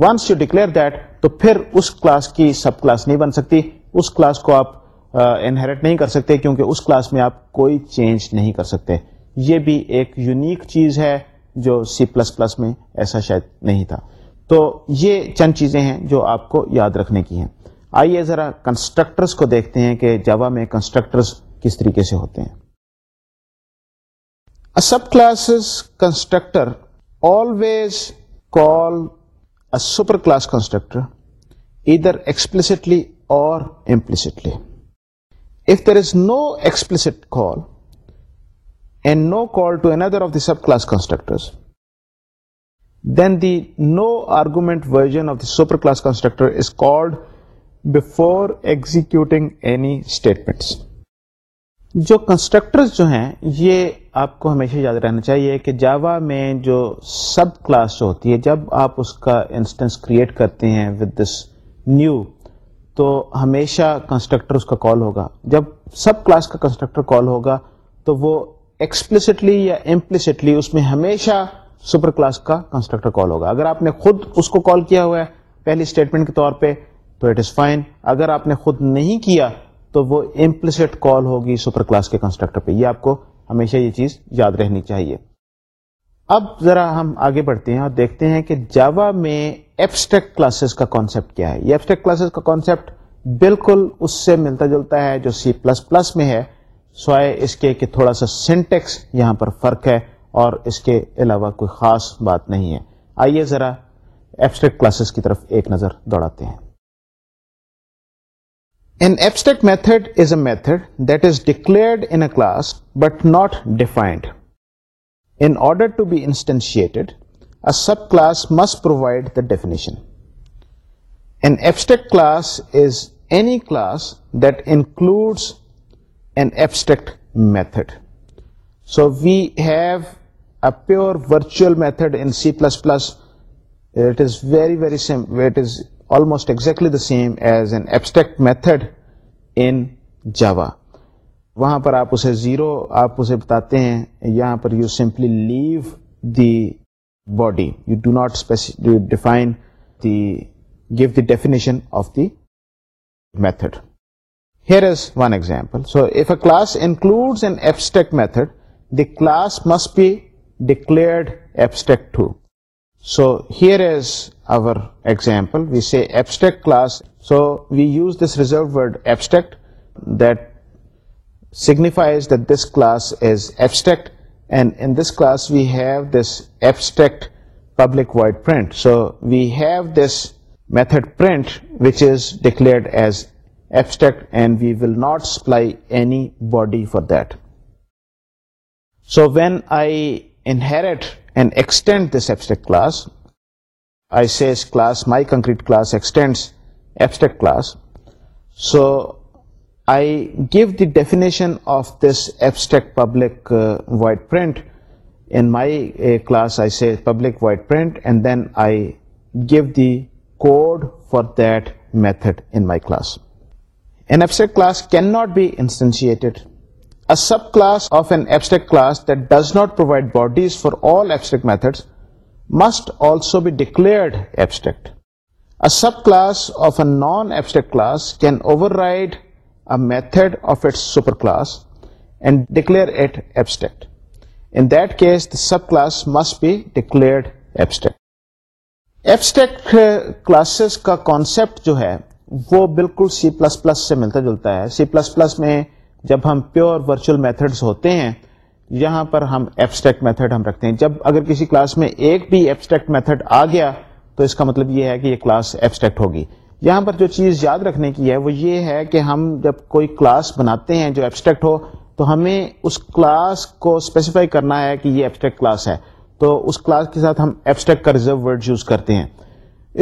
ونس یو ڈکلیئر دیٹ تو پھر اس کلاس کی سب کلاس نہیں بن سکتی اس کلاس کو آپ انہیرٹ نہیں کر سکتے کیونکہ اس کلاس میں آپ کوئی چینج نہیں کر سکتے یہ بھی ایک یونیک چیز ہے جو سی پلس پلس میں ایسا شاید نہیں تھا تو یہ چند چیزیں ہیں جو آپ کو یاد رکھنے کی ہیں آئیے ذرا کنسٹرکٹرز کو دیکھتے ہیں کہ جوا میں کنسٹرکٹرز کس طریقے سے ہوتے ہیں سب classes constructor always call a super class constructor either explicitly implicitly if there is no explicit call and no call to to another of the sub class then then the no version version of the constructor class constructor is executing before statements. Any statements جو constructors جو ہیں یہ آپ کو ہمیشہ یاد رہنا چاہیے کہ جاوا میں جو سب کلاس ہوتی ہے جب آپ اس کا انسٹنس کریٹ کرتے ہیں ود دس نیو تو ہمیشہ کنسٹرکٹر اس کا کال ہوگا جب سب کلاس کا کنسٹرکٹر کال ہوگا تو وہ ایکسپلسٹلی یا امپلسٹلی اس میں ہمیشہ سپر کلاس کا کنسٹرکٹر کال ہوگا اگر آپ نے خود اس کو کال کیا ہوا ہے پہلی اسٹیٹمنٹ کے طور پہ تو اٹ از فائن اگر آپ نے خود نہیں کیا تو وہ امپلسٹ کال ہوگی سپر کلاس کے کنسٹرکٹر پہ یہ آپ کو ہمیشہ یہ چیز یاد رہنی چاہیے اب ذرا ہم آگے بڑھتے ہیں اور دیکھتے ہیں کہ جاوا میں ایبسٹریکٹ کلاسز کا کانسیپٹ کیا ہے یہ کلاسز کا کانسیپٹ بالکل اس سے ملتا جلتا ہے جو سی پلس پلس میں ہے سوائے اس کے کہ تھوڑا سا سینٹیکس یہاں پر فرق ہے اور اس کے علاوہ کوئی خاص بات نہیں ہے آئیے ذرا کلاسز کی طرف ایک نظر دوڑاتے ہیں declared class but not defined sub class must provide the definitions an abstract method so we've a pure method plus very very same is almost exactly the same as an abstract method in جا وہاں پر آپ اسے zero آپ اسے بتاتے ہیں یہاں پر you simply leave the body you do not define the give the definition of the method here is one example so if a class include abstract method the class must be declared abstract too so here is our example we see abstract class so we use this reserve word abstract that signifies that this class is abstract, and in this class we have this abstract public void print. So we have this method print which is declared as abstract, and we will not supply any body for that. So when I inherit and extend this abstract class, I say class my concrete class extends abstract class. So I give the definition of this abstract public uh, void print. In my uh, class I say public void print, and then I give the code for that method in my class. An abstract class cannot be instantiated. A subclass of an abstract class that does not provide bodies for all abstract methods must also be declared abstract. A subclass of a non-abstract class can override method of it super class and declare it abstract in case sub class must be declare کا concept جو ہے وہ بالکل C plus plus سے ملتا جلتا ہے C plus plus میں جب ہم پیور methods ہوتے ہیں یہاں پر ہم میتھڈ ہم رکھتے ہیں جب اگر کسی کلاس میں ایک بھی ایبسٹیکٹ میتھڈ آ گیا تو اس کا مطلب یہ ہے کہ یہ کلاس ایبسٹیکٹ ہوگی یہاں پر جو چیز یاد رکھنے کی ہے وہ یہ ہے کہ ہم جب کوئی کلاس بناتے ہیں جو ایبسٹریکٹ ہو تو ہمیں اس کلاس کو اسپیسیفائی کرنا ہے کہ یہ ایبسٹریکٹ کلاس ہے تو اس کلاس کے ساتھ ہم ایبسٹریکٹ کا ریزرو ورڈ یوز کرتے ہیں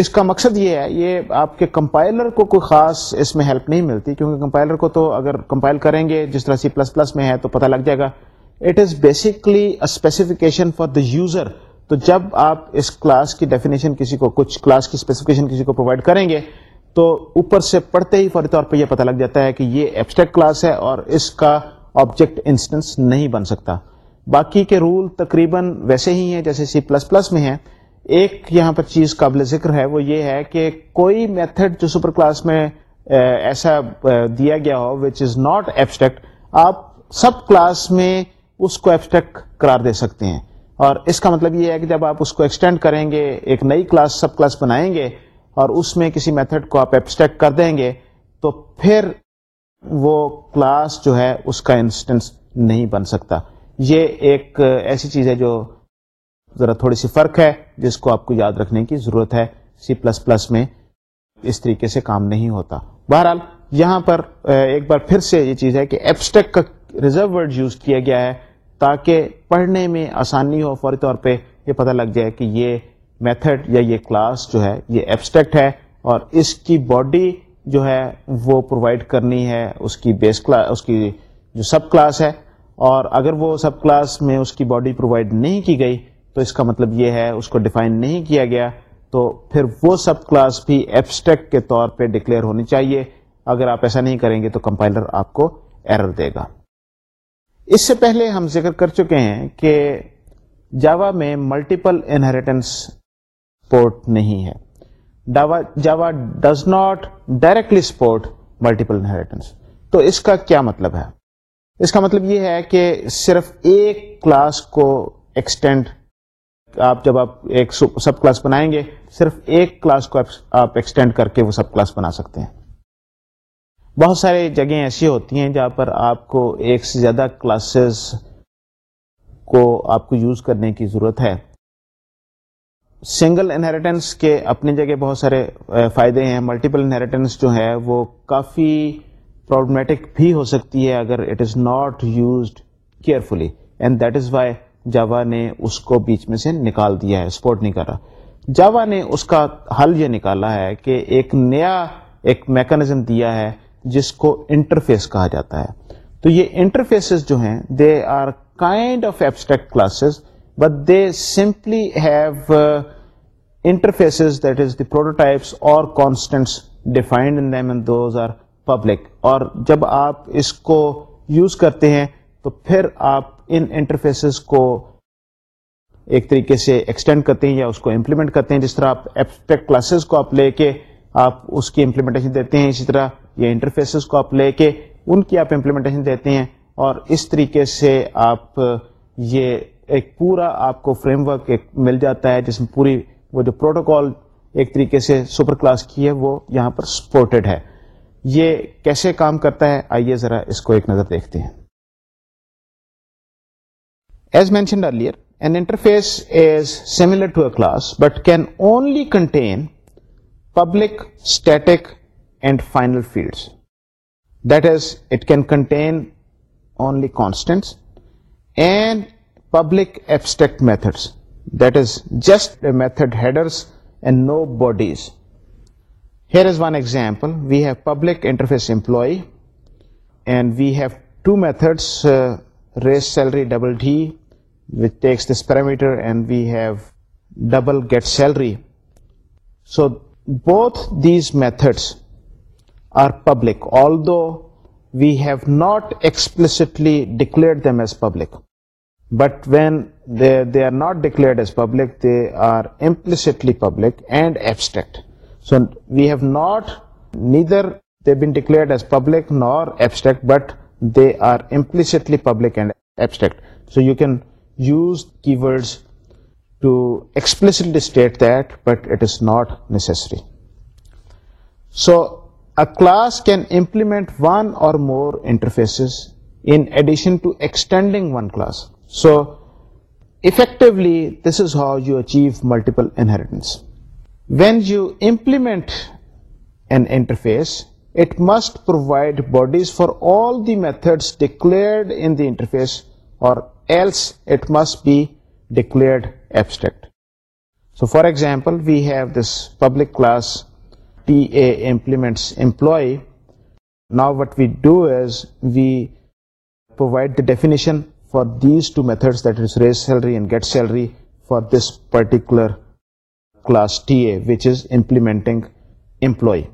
اس کا مقصد یہ ہے یہ آپ کے کمپائلر کو کوئی خاص اس میں ہیلپ نہیں ملتی کیونکہ کمپائلر کو تو اگر کمپائل کریں گے جس طرح سی پلس پلس میں ہے تو پتہ لگ جائے گا it is basically specification for the user تو جب آپ اس کلاس کی ڈیفینیشن کسی کو کچھ کلاس کی اسپیسیفکیشن کسی کو پرووائڈ کریں گے تو اوپر سے پڑھتے ہی فوری طور پہ یہ پتہ لگ جاتا ہے کہ یہ کلاس ہے اور اس کا آبجیکٹ انسٹنس نہیں بن سکتا باقی کے رول تقریباً ویسے ہی ہیں جیسے سی پلس پلس میں ہیں ایک یہاں پر چیز قابل ذکر ہے وہ یہ ہے کہ کوئی میتھڈ جو سپر کلاس میں ایسا دیا گیا ہو وچ از ناٹ ایبسٹریکٹ آپ سب کلاس میں اس کو ایبسٹریکٹ قرار دے سکتے ہیں اور اس کا مطلب یہ ہے کہ جب آپ اس کو ایکسٹینڈ کریں گے ایک نئی کلاس سب کلاس بنائیں گے اور اس میں کسی میتھڈ کو آپ ایبسٹیکٹ کر دیں گے تو پھر وہ کلاس جو ہے اس کا انسٹنس نہیں بن سکتا یہ ایک ایسی چیز ہے جو ذرا تھوڑی سی فرق ہے جس کو آپ کو یاد رکھنے کی ضرورت ہے سی پلس پلس میں اس طریقے سے کام نہیں ہوتا بہرحال یہاں پر ایک بار پھر سے یہ چیز ہے کہ ایپسٹیک کا ریزرو ورڈ یوز کیا گیا ہے تاکہ پڑھنے میں آسانی ہو فوری طور پہ یہ پتہ لگ جائے کہ یہ میتھڈ یا یہ کلاس جو ہے یہ ایبسٹیکٹ ہے اور اس کی باڈی جو ہے وہ پرووائڈ کرنی ہے اس کی بیس کلاس اس کی جو سب کلاس ہے اور اگر وہ سب کلاس میں اس کی باڈی پرووائڈ نہیں کی گئی تو اس کا مطلب یہ ہے اس کو ڈیفائن نہیں کیا گیا تو پھر وہ سب کلاس بھی ایبسٹیکٹ کے طور پہ ڈکلیئر ہونی چاہیے اگر آپ ایسا نہیں کریں گے تو کمپائلر آپ کو ایرر دے گا اس سے پہلے ہم ذکر کر چکے ہیں کہ جاوا میں ملٹیپل انہریٹنس پورٹ نہیں ہے Java does not directly support multiple inheritance تو اس کا کیا مطلب ہے اس کا مطلب یہ ہے کہ صرف ایک کلاس کو ایکسٹینڈ آپ جب آپ ایک سب کلاس بنائیں گے صرف ایک کلاس کو آپ ایکسٹینڈ کر کے وہ سب کلاس بنا سکتے ہیں بہت سارے جگہیں ایسی ہوتی ہیں جہاں پر آپ کو ایک سے زیادہ کلاسز کو آپ کو یوز کرنے کی ضرورت ہے سنگل انہیریٹنس کے اپنی جگہ بہت سارے فائدے ہیں ملٹیپل انہیریٹنس جو ہے وہ کافی پرابلمٹک بھی ہو سکتی ہے اگر it is not used carefully and that is why Java نے اس کو بیچ میں سے نکال دیا ہے سپورٹ نہیں رہا جاوا نے اس کا حل یہ نکالا ہے کہ ایک نیا ایک میکانزم دیا ہے جس کو انٹرفیس کہا جاتا ہے تو یہ انٹرفیسز جو ہیں they are kind of abstract classes but they simply have اور جب آپ اس کو یوز کرتے ہیں تو پھر آپ ان انٹرفیسز کو ایک طریقے سے ایکسٹینڈ کرتے ہیں یا اس کو امپلیمنٹ کرتے ہیں جس طرح آپ کلاسز کو آپ لے کے آپ اس کی امپلیمنٹیشن دیتے ہیں اسی طرح یہ انٹرفیسز کو آپ لے کے ان کی آپ امپلیمنٹیشن دیتے ہیں اور اس طریقے سے آپ یہ ایک پورا آپ کو فریم ورک ایک مل جاتا ہے جس میں پوری وہ جو پروٹوکال ایک طریقے سے سپر کلاس کی ہے وہ یہاں پر سپورٹڈ ہے یہ کیسے کام کرتا ہے آئیے ذرا اس کو ایک نظر دیکھتے ہیں as mentioned earlier an interface is similar to a class but can only contain public static and final fields that is it can contain only constants and public abstract methods, that is just a method headers and no bodies. Here is one example. We have public interface employee, and we have two methods, uh, raise salary double D, which takes this parameter, and we have double get salary. So both these methods are public, although we have not explicitly declared them as public. But when they are not declared as public, they are implicitly public and abstract. So we have neither they've been declared as public nor abstract, but they are implicitly public and abstract. So you can use keywords to explicitly state that, but it is not necessary. So a class can implement one or more interfaces in addition to extending one class. So effectively, this is how you achieve multiple inheritance. When you implement an interface, it must provide bodies for all the methods declared in the interface, or else it must be declared abstract. So for example, we have this public class TA implements employee. Now what we do is we provide the definition for these two methods, that is raise salary and get salary, for this particular class TA, which is implementing employee.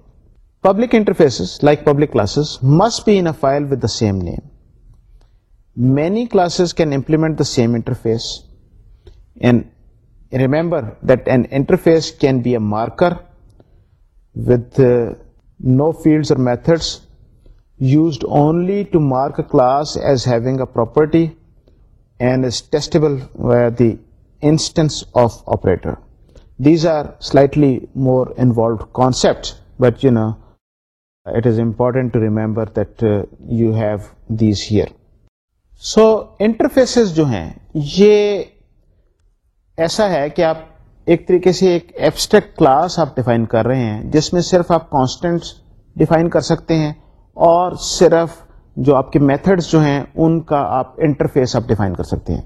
Public interfaces like public classes must be in a file with the same name. Many classes can implement the same interface, and remember that an interface can be a marker with uh, no fields or methods, used only to mark a class as having a property so interfaces جو ہیں یہ ایسا ہے کہ آپ ایک طریقے سے ایک ایبسٹریکٹ کلاس آپ ڈیفائن کر رہے ہیں جس میں صرف آپ کانسٹنٹس ڈیفائن کر سکتے ہیں اور صرف جو آپ کے میتھڈس جو ہیں ان کا آپ انٹرفیس آپ ڈیفائن کر سکتے ہیں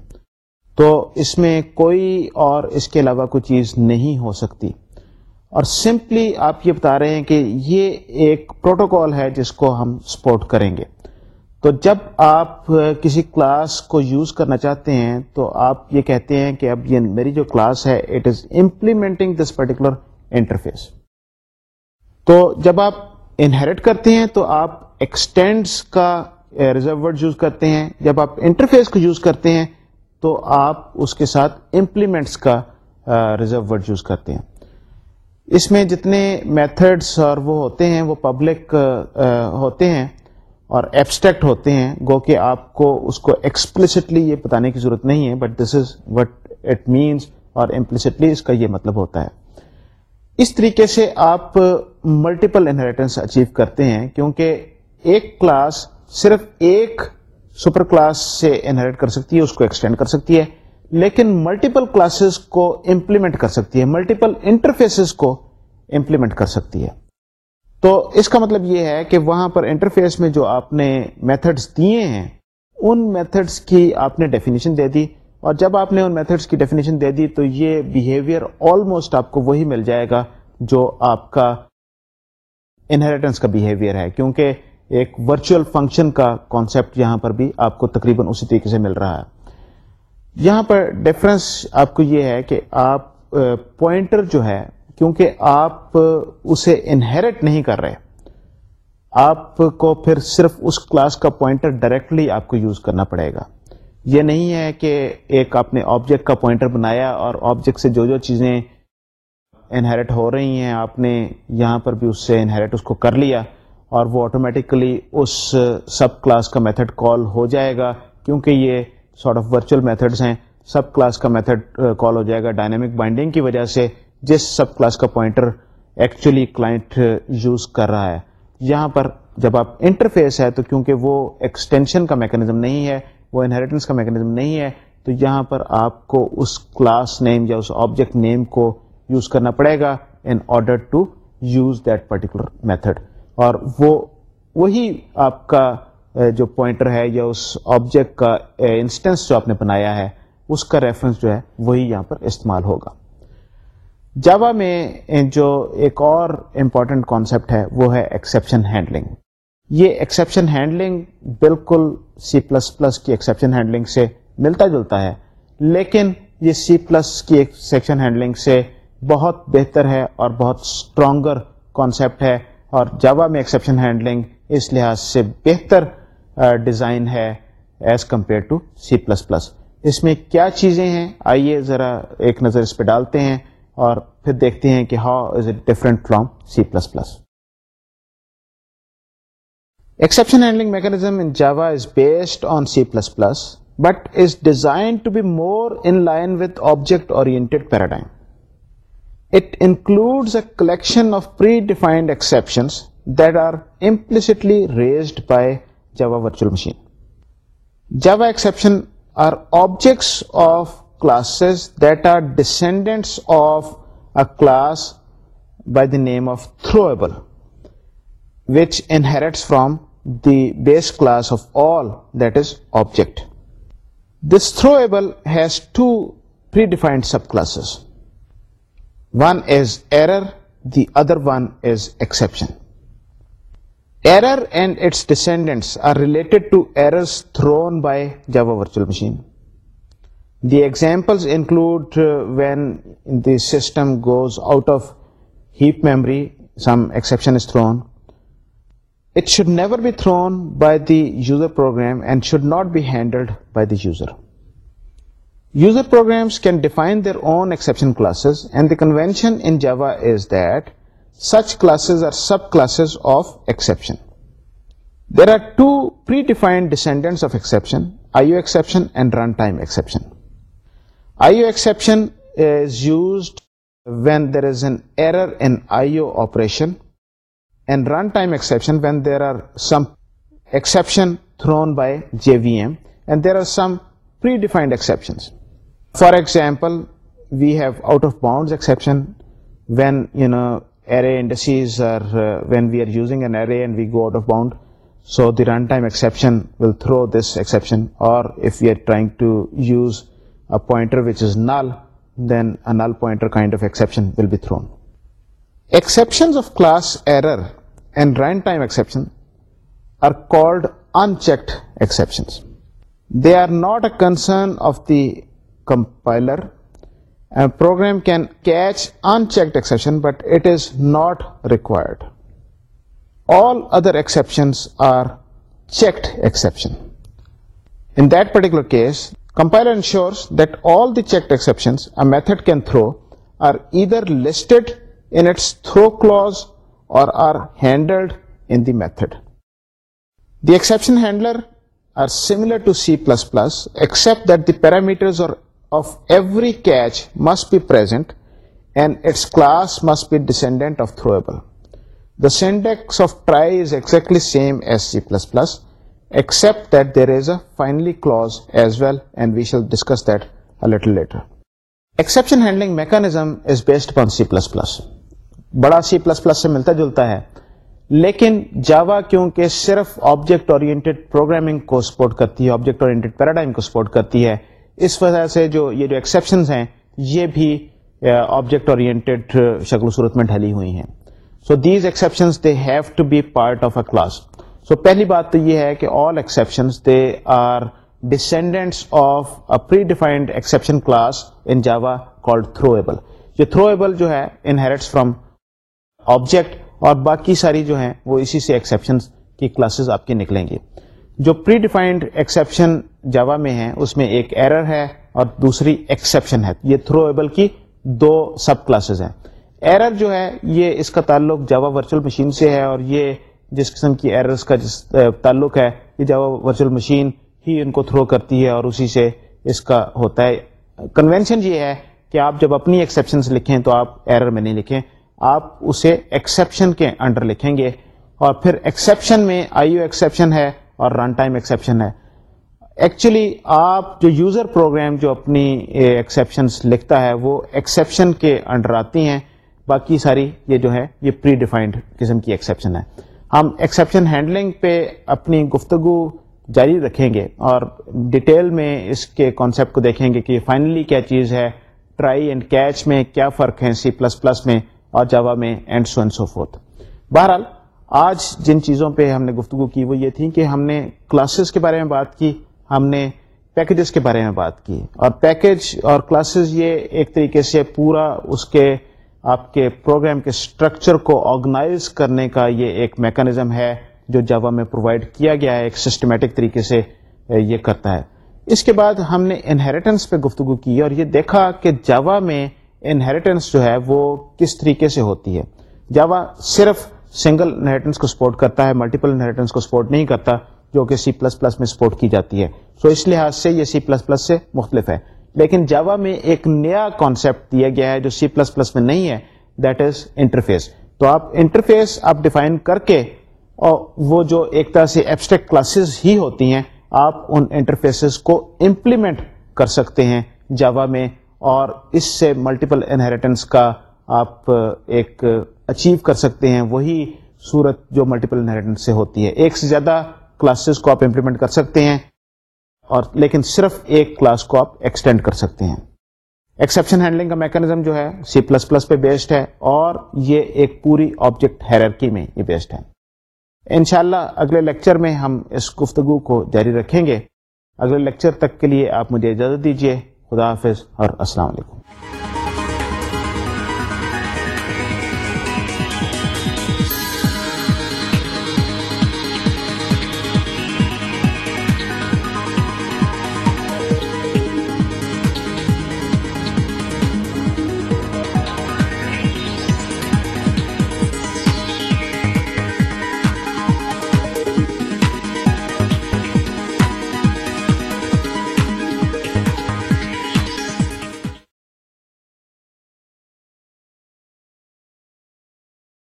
تو اس میں کوئی اور اس کے علاوہ کوئی چیز نہیں ہو سکتی اور سمپلی آپ یہ بتا رہے ہیں کہ یہ ایک پروٹوکال ہے جس کو ہم سپورٹ کریں گے تو جب آپ کسی کلاس کو یوز کرنا چاہتے ہیں تو آپ یہ کہتے ہیں کہ اب یہ میری جو کلاس ہے it is implementing this particular interface تو جب آپ انہریٹ کرتے ہیں تو آپ ایکسٹینڈس کا ریزرورڈ eh, یوز کرتے ہیں جب آپ انٹرفیس کو یوز کرتے ہیں تو آپ اس کے ساتھ امپلیمنٹس کا ریزرو ورڈ یوز کرتے ہیں اس میں جتنے میتھڈس اور وہ ہوتے ہیں وہ پبلک eh, eh, ہوتے ہیں اور ایبسٹیکٹ ہوتے ہیں گو کہ آپ کو اس کو ایکسپلسٹلی یہ بتانے کی ضرورت نہیں ہے but this is what it means اور امپلسٹلی اس کا یہ مطلب ہوتا ہے اس طریقے سے آپ ملٹیپل انہیریٹنس اچیو کرتے ہیں کیونکہ ایک کلاس صرف ایک سپر کلاس سے انہریٹ کر سکتی ہے اس کو ایکسٹینڈ کر سکتی ہے لیکن ملٹیپل کلاسز کو امپلیمنٹ کر سکتی ہے ملٹیپل انٹرفیس کو امپلیمنٹ کر سکتی ہے تو اس کا مطلب یہ ہے کہ وہاں پر انٹرفیس میں جو آپ نے میتھڈس دیے ہیں ان میتھڈس کی آپ نے ڈیفینیشن دے دی اور جب آپ نے ان میتھڈس کی ڈیفینیشن دے دی تو یہ بیہیویئر آلموسٹ آپ کو وہی مل جائے گا جو آپ کا انہیریٹنس کا بہیویئر ہے کیونکہ ایک ورچوئل فنکشن کا کانسیپٹ یہاں پر بھی آپ کو تقریباً اسی طریقے سے مل رہا ہے یہاں پر ڈفرینس آپ کو یہ ہے کہ آپ پوائنٹر جو ہے کیونکہ آپ اسے انہیرٹ نہیں کر رہے آپ کو پھر صرف اس کلاس کا پوائنٹر ڈائریکٹلی آپ کو یوز کرنا پڑے گا یہ نہیں ہے کہ ایک آپ نے آبجیکٹ کا پوائنٹر بنایا اور آبجیکٹ سے جو جو چیزیں انہیرٹ ہو رہی ہیں آپ نے یہاں پر بھی اس سے انہیرٹ اس کو کر لیا اور وہ آٹومیٹکلی اس سب uh, کلاس کا میتھڈ کال ہو جائے گا کیونکہ یہ سارٹ آف ورچوئل میتھڈس ہیں سب کلاس کا میتھڈ کال uh, ہو جائے گا ڈائنامک بائنڈنگ کی وجہ سے جس سب کلاس کا پوائنٹر ایکچولی کلائنٹ یوز کر رہا ہے یہاں پر جب آپ انٹرفیس ہے تو کیونکہ وہ ایکسٹینشن کا میکینزم نہیں ہے وہ انہریٹنس کا میکینزم نہیں ہے تو یہاں پر آپ کو اس کلاس نیم یا اس آبجیکٹ نیم کو یوز کرنا پڑے گا in order to use that particular method اور وہ وہی آپ کا جو پوائنٹر ہے یا اس آبجیکٹ کا انسٹنس جو آپ نے بنایا ہے اس کا ریفرنس جو ہے وہی یہاں پر استعمال ہوگا جاوا میں جو ایک اور امپورٹنٹ کانسیپٹ ہے وہ ہے ایکسیپشن ہینڈلنگ یہ ایکسیپشن ہینڈلنگ بالکل سی پلس پلس کی ایکسیپشن ہینڈلنگ سے ملتا جلتا ہے لیکن یہ سی پلس کی ایکسیپشن ہینڈلنگ سے بہت بہتر ہے اور بہت اسٹرانگر کانسیپٹ ہے اور جاوا میں ایکسیپشن ہینڈلنگ اس لحاظ سے بہتر ڈیزائن ہے as compare to C plus plus اس میں کیا چیزیں ہیں آئیے ذرا ایک نظر اس پہ ڈالتے ہیں اور پھر دیکھتے ہیں کہ how is it different from C plus plus exception handling mechanism in Java is based on C plus plus but is design to be more in line with object اور It includes a collection of predefined exceptions that are implicitly raised by Java Virtual Machine. Java exceptions are objects of classes that are descendants of a class by the name of throwable, which inherits from the base class of all, that is object. This throwable has two predefined subclasses. One is error, the other one is exception. Error and its descendants are related to errors thrown by Java Virtual Machine. The examples include uh, when the system goes out of heap memory, some exception is thrown. It should never be thrown by the user program and should not be handled by the user. User programs can define their own exception classes and the conventions of exception there are to pre defined descendant of exception IO exception when there is an error an I operation when there are action thrown by J V M and there are some pre defined exceptions For example, we have out of bounds exception when array indices are uh, when we are using an array and we go out of bound. So the runtime exception will throw this exception, or if we are trying to use a pointer which is null, then a null pointer kind of exception will be thrown. Exceptions of class error and runtime exception are called unchecked exceptions. They are not a concern of the compiler program can catch and action but it is not required all other act پرٹیکولرشور checked exception throw or either listed in its throw clause اور exception handler are similar to C plus plus except parameter ملتا جلتا ہے لیکن Java کیونکہ صرف object programming کو support کرتی ہے آبجیکٹ پیراڈائم کو سپورٹ کرتی ہے اس وجہ سے جو یہ جو ایکسیپشنز ہیں یہ بھی آبجیکٹ اورینٹیڈ شکل و صورت میں ڈھلی ہوئی ہیں so these exceptions they have to be part of a class so پہلی بات تو یہ ہے کہ all exceptions they are descendants of pre defined exception class in Java called able یہ تھرو ایبل جو ہے انہیریٹس فرام آبجیکٹ اور باقی ساری جو ہیں وہ اسی سے ایکسیپشنز کی کلاسز آپ کی نکلیں گی جو پری ڈیفائنڈ ایکسیپشن جوا میں ہے اس میں ایک ایرر ہے اور دوسری ایکسیپشن ہے یہ تھرو ایبل کی دو سب کلاسز ہیں ایرر جو ہے یہ اس کا تعلق جاوا ورچوئل مشین سے ہے اور یہ جس قسم کی ایررز کا جس تعلق ہے یہ جاوا ورچوئل مشین ہی ان کو تھرو کرتی ہے اور اسی سے اس کا ہوتا ہے کنوینشن یہ ہے کہ آپ جب اپنی ایکسیپشنس لکھیں تو آپ ایرر میں نہیں لکھیں آپ اسے ایکسیپشن کے انڈر لکھیں گے اور پھر ایکسیپشن میں آئی او ایکسیپشن ہے اور رن ٹائم ایکسیپشن ہے ایکچولی آپ جو یوزر پروگرام جو اپنی ایکسیپشن eh, لکھتا ہے وہ ایکسیپشن کے انڈر آتی ہیں باقی ساری یہ جو ہے یہ پری ڈیفائنڈ قسم کی ایکسیپشن ہے ہم ایکسیپشن ہینڈلنگ پہ اپنی گفتگو جاری رکھیں گے اور ڈیٹیل میں اس کے کانسیپٹ کو دیکھیں گے کہ فائنلی کیا چیز ہے ٹرائی اینڈ کیچ میں کیا فرق ہے سی پلس پلس میں اور جاوا میں and so and so forth بہرحال آج جن چیزوں پہ ہم نے گفتگو کی وہ یہ تھی کہ ہم نے کلاسز کے بارے میں بات کی ہم نے پیکیجز کے بارے میں بات کی اور پیکیج اور کلاسز یہ ایک طریقے سے پورا اس کے آپ کے پروگرام کے اسٹرکچر کو آرگنائز کرنے کا یہ ایک میکانزم ہے جو جاوا میں پرووائڈ کیا گیا ہے ایک سسٹمیٹک طریقے سے یہ کرتا ہے اس کے بعد ہم نے انہریٹنس پہ گفتگو کی اور یہ دیکھا کہ جاوا میں انہریٹنس جو ہے وہ کس طریقے سے ہوتی ہے جاوا صرف سنگل انہیریٹنس کو سپورٹ کرتا ہے ملٹیپل انہیریٹنس کو سپورٹ نہیں کرتا جو کہ سی پلس پلس میں سپورٹ کی جاتی ہے سو so اس لحاظ سے یہ سی پلس پلس سے مختلف ہے لیکن جاوا میں ایک نیا کانسیپٹ دیا گیا ہے جو سی پلس پلس میں نہیں ہے دیٹ از انٹرفیس تو آپ انٹرفیس آپ ڈیفائن کر کے اور وہ جو ایک طرح سے ایبسٹیکٹ کلاسز ہی ہوتی ہیں آپ ان انٹرفیسز کو امپلیمنٹ کر سکتے ہیں جاوا میں اور اس سے ملٹیپل انہیریٹنس کا آپ ایک اچیو کر سکتے ہیں وہی صورت جو ملٹیپل انہیریٹنس سے ہوتی ہے ایک سے زیادہ کلاسز کو آپ امپلیمنٹ کر سکتے ہیں اور لیکن صرف ایک کلاس کو آپ ایکسٹینڈ کر سکتے ہیں ایکسیپشن ہینڈلنگ کا میکینزم جو ہے سی پلس پلس پہ بیسڈ ہے اور یہ ایک پوری آبجیکٹ ہیررکی میں یہ بیسڈ ہے انشاءاللہ اگلے لیکچر میں ہم اس گفتگو کو جاری رکھیں گے اگلے لیکچر تک کے لیے آپ مجھے اجازت دیجیے خدا حافظ اور السلام علیکم